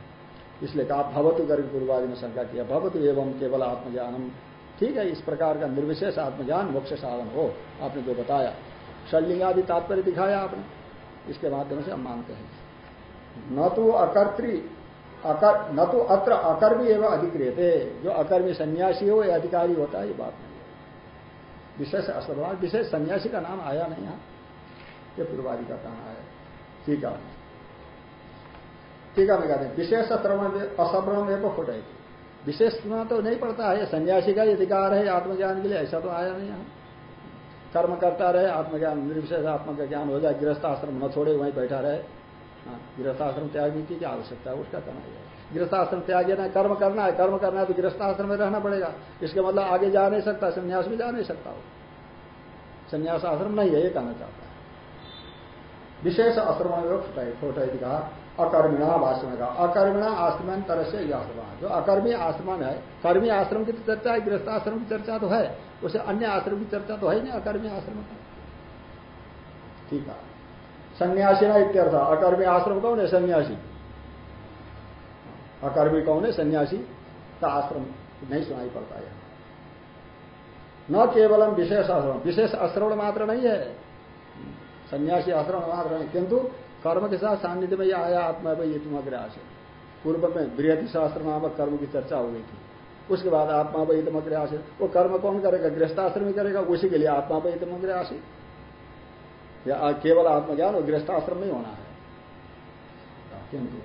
इसलिए कहा, भवतु गर्भ पूर्वादि में शंका किया, भवतु एवं केवल आत्मज्ञानम। ठीक है, इस प्रकार का निर्विशेष आत्मज्ञान मोक्ष साधन हो, आपने जो बताया। षडलिंग आदि तात्पर्य दिखाया आपने, इसके माध्यम से हम मानते हैं। न तो अकर्त्री अकर, न तो अत्र अकर्मी एवं अधिक्रियते। जो अकर्मी सन्यासी हो या अधिकारी होता है, ये बात नहीं है। विशेष असरवाद विशेष सन्यासी का नाम आया नहीं यहाँ। ये पूर्वादि का कहना है ठीक है। ठीक है, मैं कहते हैं, विशेष श्रवण असभ्रम एवं फुटाई विशेष तो नहीं पड़ता है। सन्यासी का अधिकार है, आत्मज्ञान के लिए, ऐसा तो आया नहीं यहाँ। कर्म करता रहे, आत्मज्ञान, निर्विशेष आत्मा का ज्ञान हो जाए, गृहस्थ आश्रम न छोड़े, वहीं बैठा रहे। हाँ, गृहस्थ आश्रम त्यागने की क्या आवश्यकता है उसका करना है गृहस्थ आश्रम त्याग ना कर्म करना है कर्म करना है तो गृहस्थ आश्रम में रहना पड़ेगा। इसके मतलब आगे जा नहीं सकता संन्यास भी जा नहीं सकता वो। संन्यास आश्रम नहीं है ये कहना चाहता है। विशेष आश्रम छोटा छोटा कहा अकर्मिणा आश्रम का। अकर्मिणा आश्रमन तरह से आश्रम। जो अकर्मी आश्रमण है कर्मी आश्रम की तो चर्चा है गृहस्थ आश्रम की चर्चा तो है उसे अन्य आश्रम की चर्चा तो है ही नहीं अकर्मी आश्रम का। ठीक है। सन्यासी ना इत्यर्थ, अकर्मी आश्रम कौन है? सन्यासी। अकर्मी कौन है? सन्यासी का आश्रम। नहीं सुनाई पड़ता है। न केवलम विशेष आश्रम। विशेष आश्रम मात्र नहीं है। सन्यासी आश्रम मात्र नहीं। किंतु कर्म के साथ सान्निध्य में यह आया, आत्मा भाई ये तुम अग्रह पूर्व में बृहति शास्त्र नामक कर्म की चर्चा हो गई थी। उसके बाद आत्मा भाई तुम अग्रह वो कर्म कौन करेगा? गृहस्थाश्रम ही करेगा। उसी के लिए आत्मा भाई तुम अग्रह या केवल आत्मज्ञान और गृहस्थाश्रम में होना है। किंतु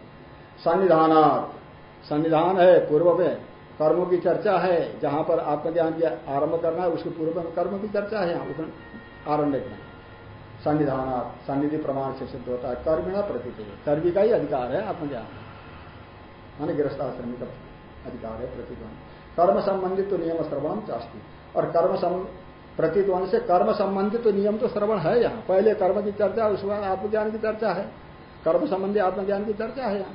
सन्निधान है पूर्व में, कर्मों की चर्चा है, जहाँ पर आत्मज्ञान की आरंभ करना है, उसके पूर्व में कर्म की चर्चा है यहाँ आरण्य में संविधान सन्निधि प्रमाण से सिद्ध होता है, कर्मिणा प्रतीत, कर्मी का ही अधिकार है आत्मज्ञान। मान गृहस्थाश्रमी का अधिकार है प्रतिबंध कर्म संबंधित तो नियम श्रवण चास्ती। और कर्म प्रतिद्वंद से कर्म संबंधित तो नियम तो श्रवण है यहाँ। पहले कर्म की चर्चा, उसके बाद आत्मज्ञान की चर्चा है। कर्म संबंधी आत्मज्ञान की चर्चा है यहाँ।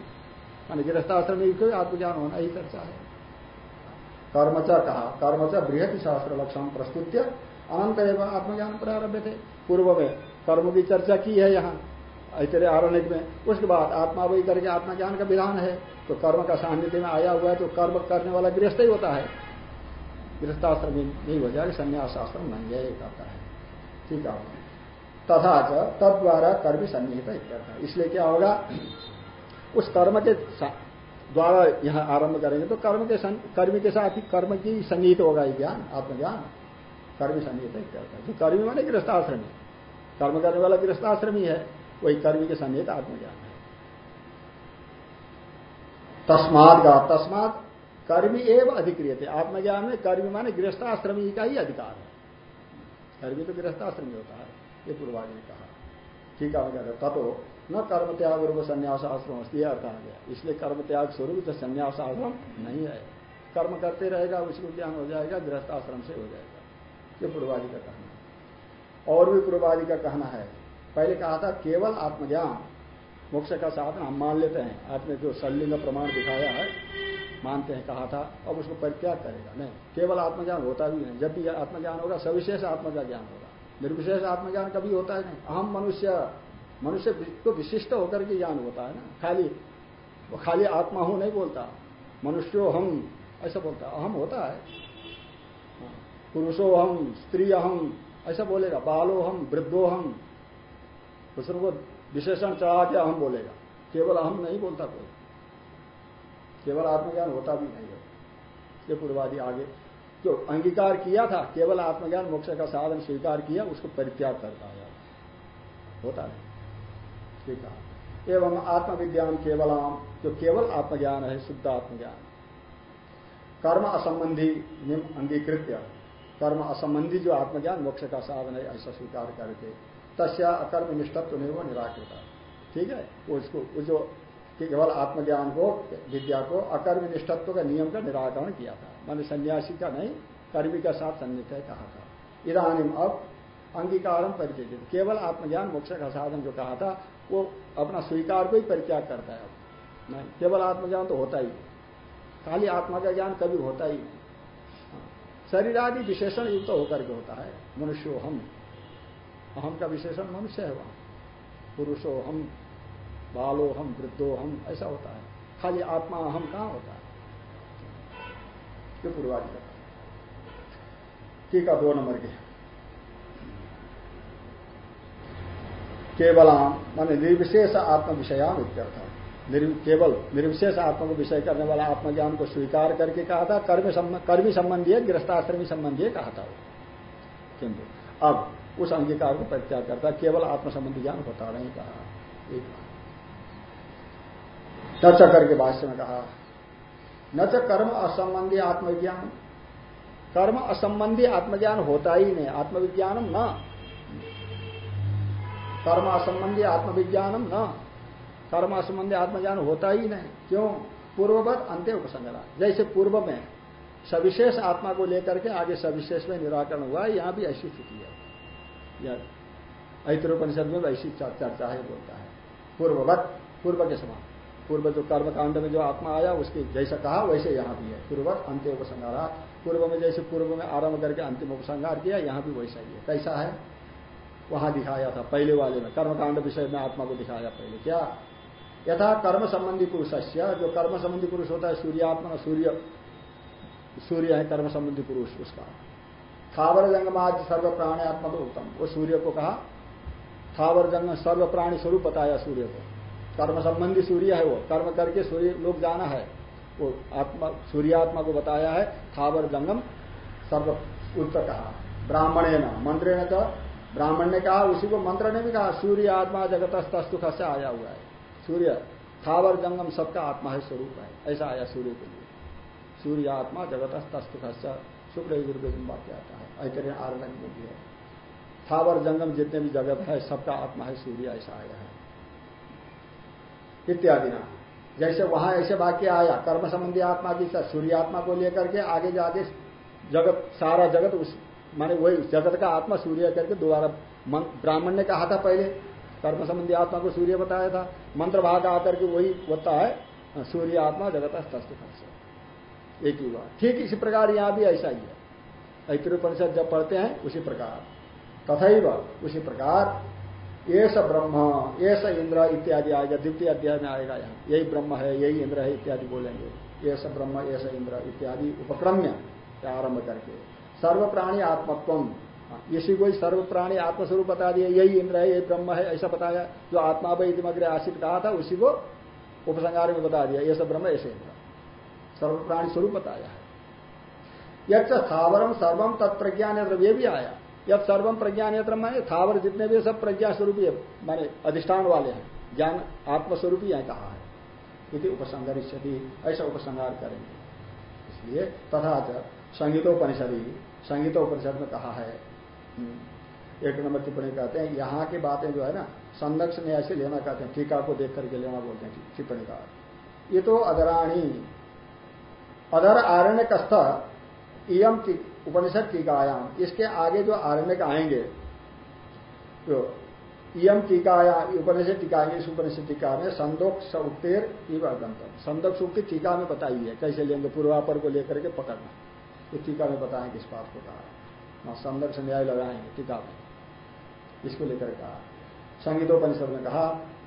मान गृहस्थाश्रमी को आत्मज्ञान होना ही चर्चा है। कर्मचा कहा कर्मचा बृहद शास्त्र लक्षण प्रस्तुत अनंत एवं आत्मज्ञान प्रारंभ थे। पूर्व में कर्म की चर्चा की है यहाँ, ऐतरे आरण्य में। उसके बाद आत्मा वही करके आत्मज्ञान का विधान है। तो कर्म का सान्निध्य में आया हुआ है तो कर्म करने वाला गृहस्थ ही होता है। गृहस्थाश्रम नहीं हो जाएगा संन्यास आश्रम नहीं है है। ठीक है। तथा तद द्वारा कर्म सन्निहित इसलिए क्या होगा, उस कर्म के द्वारा यहाँ आरंभ करेंगे तो कर्म के कर्मी के साथ ही कर्म की सन्निहित होगा ये ज्ञान, आत्मज्ञान। कर्मी सन्निहित है जो कर्मी माने गृहस्थाश्रमी। कर्म करने वाला गृहस्थाश्रमी है, वही कर्मी के सन्निहित आत्मज्ञान है। तस्माद का तस्मात कर्मी एवं अधिक्रिय थे आत्मज्ञान में कर्मी माने गृहस्थाश्रमी का ही अधिकार है। कर्मी तो गृहस्थाश्रमी होता है, ये पूर्वाज ने कहा। ठीक है तथो न कर्म त्याग रूप संन्यास आश्रम यह अर्थ आ गया। इसलिए कर्म त्याग स्वरूप तो संन्यास आश्रम नहीं है। कर्म करते रहेगा, उसको ज्ञान हो जाएगा, गृहस्थाश्रम से हो जाएगा। ये पूर्वादि का कहना और भी पूर्वादि का कहना है, पहले कहा था, केवल आत्मज्ञान, मोक्ष का साधन हम मान लेते हैं। आपने जो सलिंग प्रमाण दिखाया है मानते हैं, कहा था, अब उसको परित्याग करेगा? नहीं, केवल आत्मज्ञान होता भी नहीं। जब भी आत्मज्ञान होगा, सविशेष आत्मा का ज्ञान होगा। निर्विशेष आत्मज्ञान कभी होता है नहीं। अहम मनुष्य मनुष्य को विशिष्ट होकर के ज्ञान होता है ना। खाली वो खाली आत्मा हूँ नहीं बोलता। मनुष्यो हम, ऐसा बोलता अहम होता है। पुरुषो हम, स्त्री अहम, ऐसा बोलेगा। बालो हम, वृद्धो हम। दूसरों को विशेषण चढ़ा के अहम बोलेगा। केवल अहम नहीं बोलता कोई। केवल आत्मज्ञान होता भी नहीं है। ये पूर्वादि आगे, जो अंगीकार किया था, केवल आत्मज्ञान, मोक्ष का साधन स्वीकार किया, उसको परित्याग करता है होता नहीं। ठीक है एवं आत्मविज्ञान केवल जो केवल आत्मज्ञान है, शुद्ध आत्मज्ञान। कर्म असंबंधी निम अंगीकृत्य। कर्म असंबंधी जो आत्मज्ञान, मोक्ष का साधन है, ऐसा स्वीकार करके, तस्या अकर्म निष्ठत्व नहीं वो निराकृता। ठीक है? वो उसको जो केवल आत्मज्ञान को, विद्या को अकर्म निष्ठत्व का नियम का निराकरण किया था। मैंने सन्यासी का नहीं, कर्मी का साथ सन्निधि कहा था। इधानी अब अंगीकारम परिचय केवल आत्मज्ञान, मोक्ष का साधन जो कहा था, वो अपना स्वीकार को ही परित्याग करता है अब। नहीं, केवल आत्मज्ञान तो होता ही खाली आत्मा का ज्ञान कभी होता ही नहीं। हाँ। शरीर आदि विशेषण युक्त तो होकर के होता है। मनुष्यो हम अहम का विशेषण मनुष्य है वहाँ। पुरुषो हम बालो हम वृद्धो हम ऐसा होता है। खाली आत्मा अहम कहाँ होता है? ये पूर्वादि का टीका दो नंबर के केवलाम माने निर्विशेष आत्म विषयान उत्यर्थ केवल निर्विशेष आत्मा को विषय करने वाला आत्मज्ञान को स्वीकार करके कहा था, कर्म कर्मी संबंधी है गृहस्थाश्रमी संबंधी है कहा था वो। किंतु, अब उस अंगीकार को परित्याग करता, केवल आत्म संबंधी ज्ञान होता नहीं कहा। एक चर्चा करके भाष्य में कहा, न तो कर्म असंबंधी आत्मज्ञान। कर्म असंबंधी आत्मज्ञान होता ही नहीं, आत्मविज्ञानम न। कर्म असंबंधी आत्मविज्ञानम न। कर्म असंबंधी आत्मज्ञान होता ही नहीं, क्यों? पूर्ववत अंत्य उपसंगरा जैसे पूर्व में सविशेष आत्मा को लेकर के आगे सविशेष में निराकरण हुआ, यहाँ भी ऐसी स्थिति है। ऐतरोपनिषद में ऐसी चर्चा है, बोलता है। पूर्ववत, पूर्व के समान। पूर्व जो कर्मकांड में जो आत्मा आया, उसके जैसा कहा, वैसे यहाँ भी है। पूर्ववत अंत्य उपसंगारा पूर्व में जैसे पूर्व में आरंभ करके अंतिम उपसंगार किया, यहाँ भी वैसा ही है। कैसा है? वहाँ दिखाया था, पहले वाले में। कर्मकांड विषय में आत्मा को दिखाया पहले। क्या? यथा कर्म संबंधी पुरुष जो कर्म संबंधी पुरुष होता है सूर्यात्मा सूर्य सूर्य है कर्म संबंधी पुरुष, उसका। थावर जंगमाज सर्व प्राणी आत्मा तो उत्तम। वो सूर्य को कहा। थावर जंग सर्व प्राणी स्वरूप बताया सूर्य को। कर्म संबंधी सूर्य है वो। कर्म करके सूर्य, लोग जाना है। वो आत्मा, सूर्यात्मा को बताया है, थावर जंगम सर्व उत्तर कहा ब्राह्मणे न मंत्रे न ब्राह्मण ने कहा, उसी को मंत्र ने भी कहा सूर्य आत्मा जगत तस्तुख से आया हुआ है। सूर्य, थावर जंगम सबका आत्मा है, स्वरूप है। ऐसा आया सूर्य के लिए। सूर्य आत्मा जगत तस्तुख शुक्र यजुर्वेद में वाक्य आता है। ऐतरे आरण्य में भी है। थावर जंगम जितने भी जगत है, सबका आत्मा है, सूर्य, ऐसा आया है। इत्यादि ना जैसे वहाँ ऐसे वाक्य आया, कर्म संबंधी आत्मा की सूर्य आत्मा को लेकर के आगे जाके जगत, सारा जगत उस माने वही जगत का आत्मा सूर्य करके दोबारा ब्राह्मण ने कहा था पहले। कर्म संबंधी आत्मा को सूर्य बताया था। मंत्र भाग आकर के वही होता है, सूर्य आत्मा जगत तस्तुख एक ही बात। ठीक इसी प्रकार यहाँ भी ऐसा ही है। ऐतृपनिषद जब पढ़ते हैं, उसी प्रकार। तथा उसी प्रकार ये ब्रह्म ये इंद्र इत्यादि आएगा, द्वितीय अध्याय में आएगा यहाँ। यही ब्रह्म है, यही इंद्र है इत्यादि बोलेंगे। ये ब्रह्म ये इंद्र इत्यादि उपक्रम्य आरंभ करके। सर्व प्राणी आत्मत्व इसी को सर्व प्राणी आत्मस्वरूप बता दिया, यही इंद्र है, यही ब्रह्म है, ऐसा बताया। जो आत्मा इतिमग्र आशित कहा था, उसी को उपसंगार में बता दिया ये सब ब्रह्म, ऐसे इंद्र। सर्व प्राणी स्वरूप बताया है। यद स्थावरम सर्वम तत्प्रज्ञान ये भी आया। यद सर्वम प्रज्ञान यत्र माने थावर जितने भी सब प्रज्ञा स्वरूपी है माने अधिष्ठान वाले हैं ज्ञान आत्मस्वरूपी ही कहा है। यदि उपसंगरिष्यति ऐसा उपसंगार करेंगे। इसलिए तथा संगीतोपनिषद ही संगीतोपनिषद में कहा है हम्म, एक नंबर टिप्पणी कहते हैं यहाँ की बातें जो है ना संदक्ष न्याय से लेना कहते हैं टीका को देख करके लेना बोलते हैं टिप्पणी का। ये तो अदराणी अदर आरण्य कस्थ इम उपनिषद टीकायाम, इसके आगे जो आरण्य का आएँगे तो इम टीकाया, उपनिषद टीका इस उपनिषद टीका में संदोक्ष उत्तेर इवगंतम संदोक्ष की टीका में बताई है कैसे लेंगे, पूर्वापर को लेकर के पकड़ना। ये टीका में बताएँगे, इस बात को कहा। वहाँ संदर्श न्याय लगाएँगे, टीका में। इसको लेकर कहा। संगीतोपनिषद ने कहा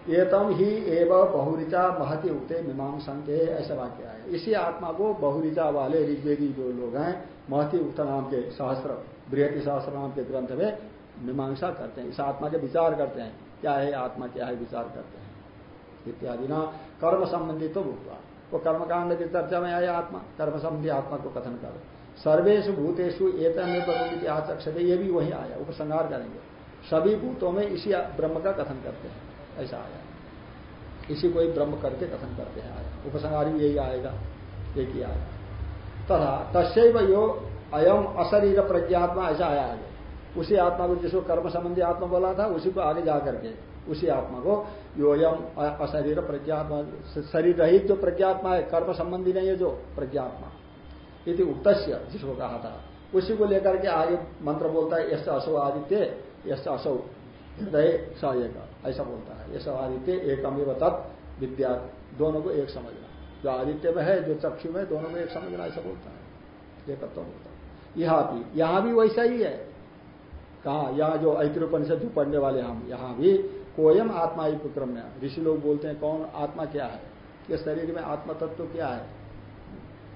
एतम ही एव बहुरिचा महति उगते मीमांसा के ऐसा वाक्य है। इसी आत्मा को बहुरिचा वाले ऋग्वेदी जो लोग हैं, महति उक्त नाम के सहस्त्र बृहति सहस्त्र नाम के ग्रंथ में मीमांसा करते हैं। इस आत्मा के विचार करते हैं। क्या है आत्मा, क्या है विचार करते हैं? इत्यादि ना, कर्म संबंधी तो भूतवा। वो कर्मकांड की चर्चा में आया आत्मा, कर्म संबंधी आत्मा को कथन कर। सर्वेश भूतेषु एतम आचक्षते, ये भी वही आया, उपसंहार करेंगे। सभी भूतों में इसी ब्रह्म का कथन करते हैं। ऐसा आया इसी को ही ब्रह्म करके कथन करते हैं आया। उपसंहार भी यही आएगा, एक ही आएगा तथा तस्व यो अयम अशरीर प्रज्ञात्मा, ऐसा आया आगे। उसी आत्मा को जिसको कर्म संबंधी आत्मा बोला था, उसी को आगे जाकर के, उसी आत्मा को योयम अशरीर प्रज्ञात्मा, शरीर रहित जो प्रज्ञात्मा है, कर्म संबंधी नहीं है जो, प्रज्ञात्मा। यदि उक्त जिसको कहा था। उसी को लेकर के आगे मंत्र बोलता है यश असो आदित्य यश असो हृदय स एक ऐसा बोलता है। यश आदित्य, एकमेव तत्, विद्या, दोनों को एक समझना। जो आदित्य में है, जो चक्षु में दोनों में एक समझना, ऐसा बोलता है। एक बोलता है। यहाँ भी यहाँ भी वैसा ही है। कहा, यहाँ जो ऐतिरोपनिषद जो पढ़ने वाले हम, यहाँ भी कोयम आत्मा क्रम में ऋषि लोग बोलते हैं, कौन, आत्मा क्या है? ये शरीर में आत्मा तत्व क्या है?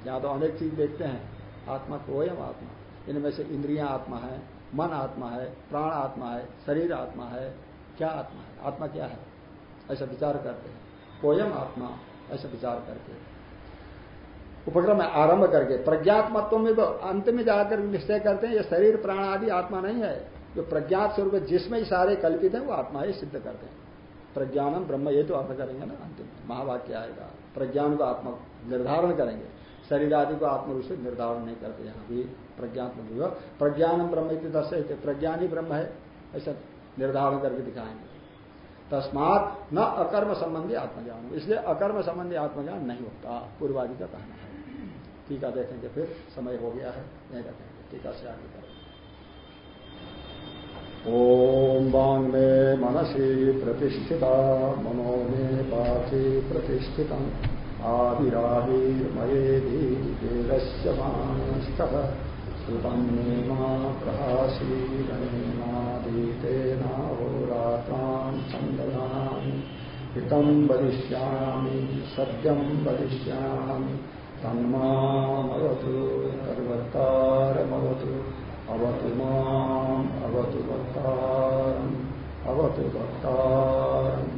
यहाँ तो अनेक चीज़ देखते हैं। आत्मा कोयम आत्मा। इनमें से इंद्रियाँ आत्मा है मन आत्मा है, प्राण आत्मा है, शरीर आत्मा है, क्या आत्मा है? आत्मा क्या है? ऐसा विचार करते हैं। कोयम आत्मा, ऐसा विचार करके। उपक्रम आरंभ करके। प्रज्ञात्मत्व में तो अंत में जाकर निश्चय करते हैं, ये शरीर, प्राण आदि आत्मा नहीं है। जो प्रज्ञात स्वरूप जिसमें सारे कल्पित है, वो आत्मा ही सिद्ध करते हैं। प्रज्ञानम ब्रह्म, ये तो अर्थ करेंगे ना अंतिम। महावाक्य आएगा। प्रज्ञान को आत्मा निर्धारण करेंगे। शरीर आदि को आत्म रूप से निर्धारण नहीं करते यहाँ भी प्रज्ञात्म प्रज्ञान ब्रह्म दर्शे प्रज्ञान ही ब्रह्म है, ऐसा निर्धारण करके दिखाएँगे। तस्मात न अकर्म संबंधी आत्मज्ञान। इसलिए अकर्म संबंधी आत्मज्ञान नहीं होता, पूर्वादि का कहना है। टीका देखेंगे फिर, समय हो गया है नहीं रखेंगे। टीका से आगे करें ओम बांग में मनसी प्रतिष्ठिता, मनो में पाथी प्रतिष्ठिता आविरावीर्मयेति वेदस्य मानस्तः श्रुतं मे मा प्रभासीगणेनादीतेनाहोरात्रान् सन्ददामि हितं वदिष्यामि, सत्यं वदिष्यामि। तन्मामवतु अवतु अवतु अवतु वक्तारम्।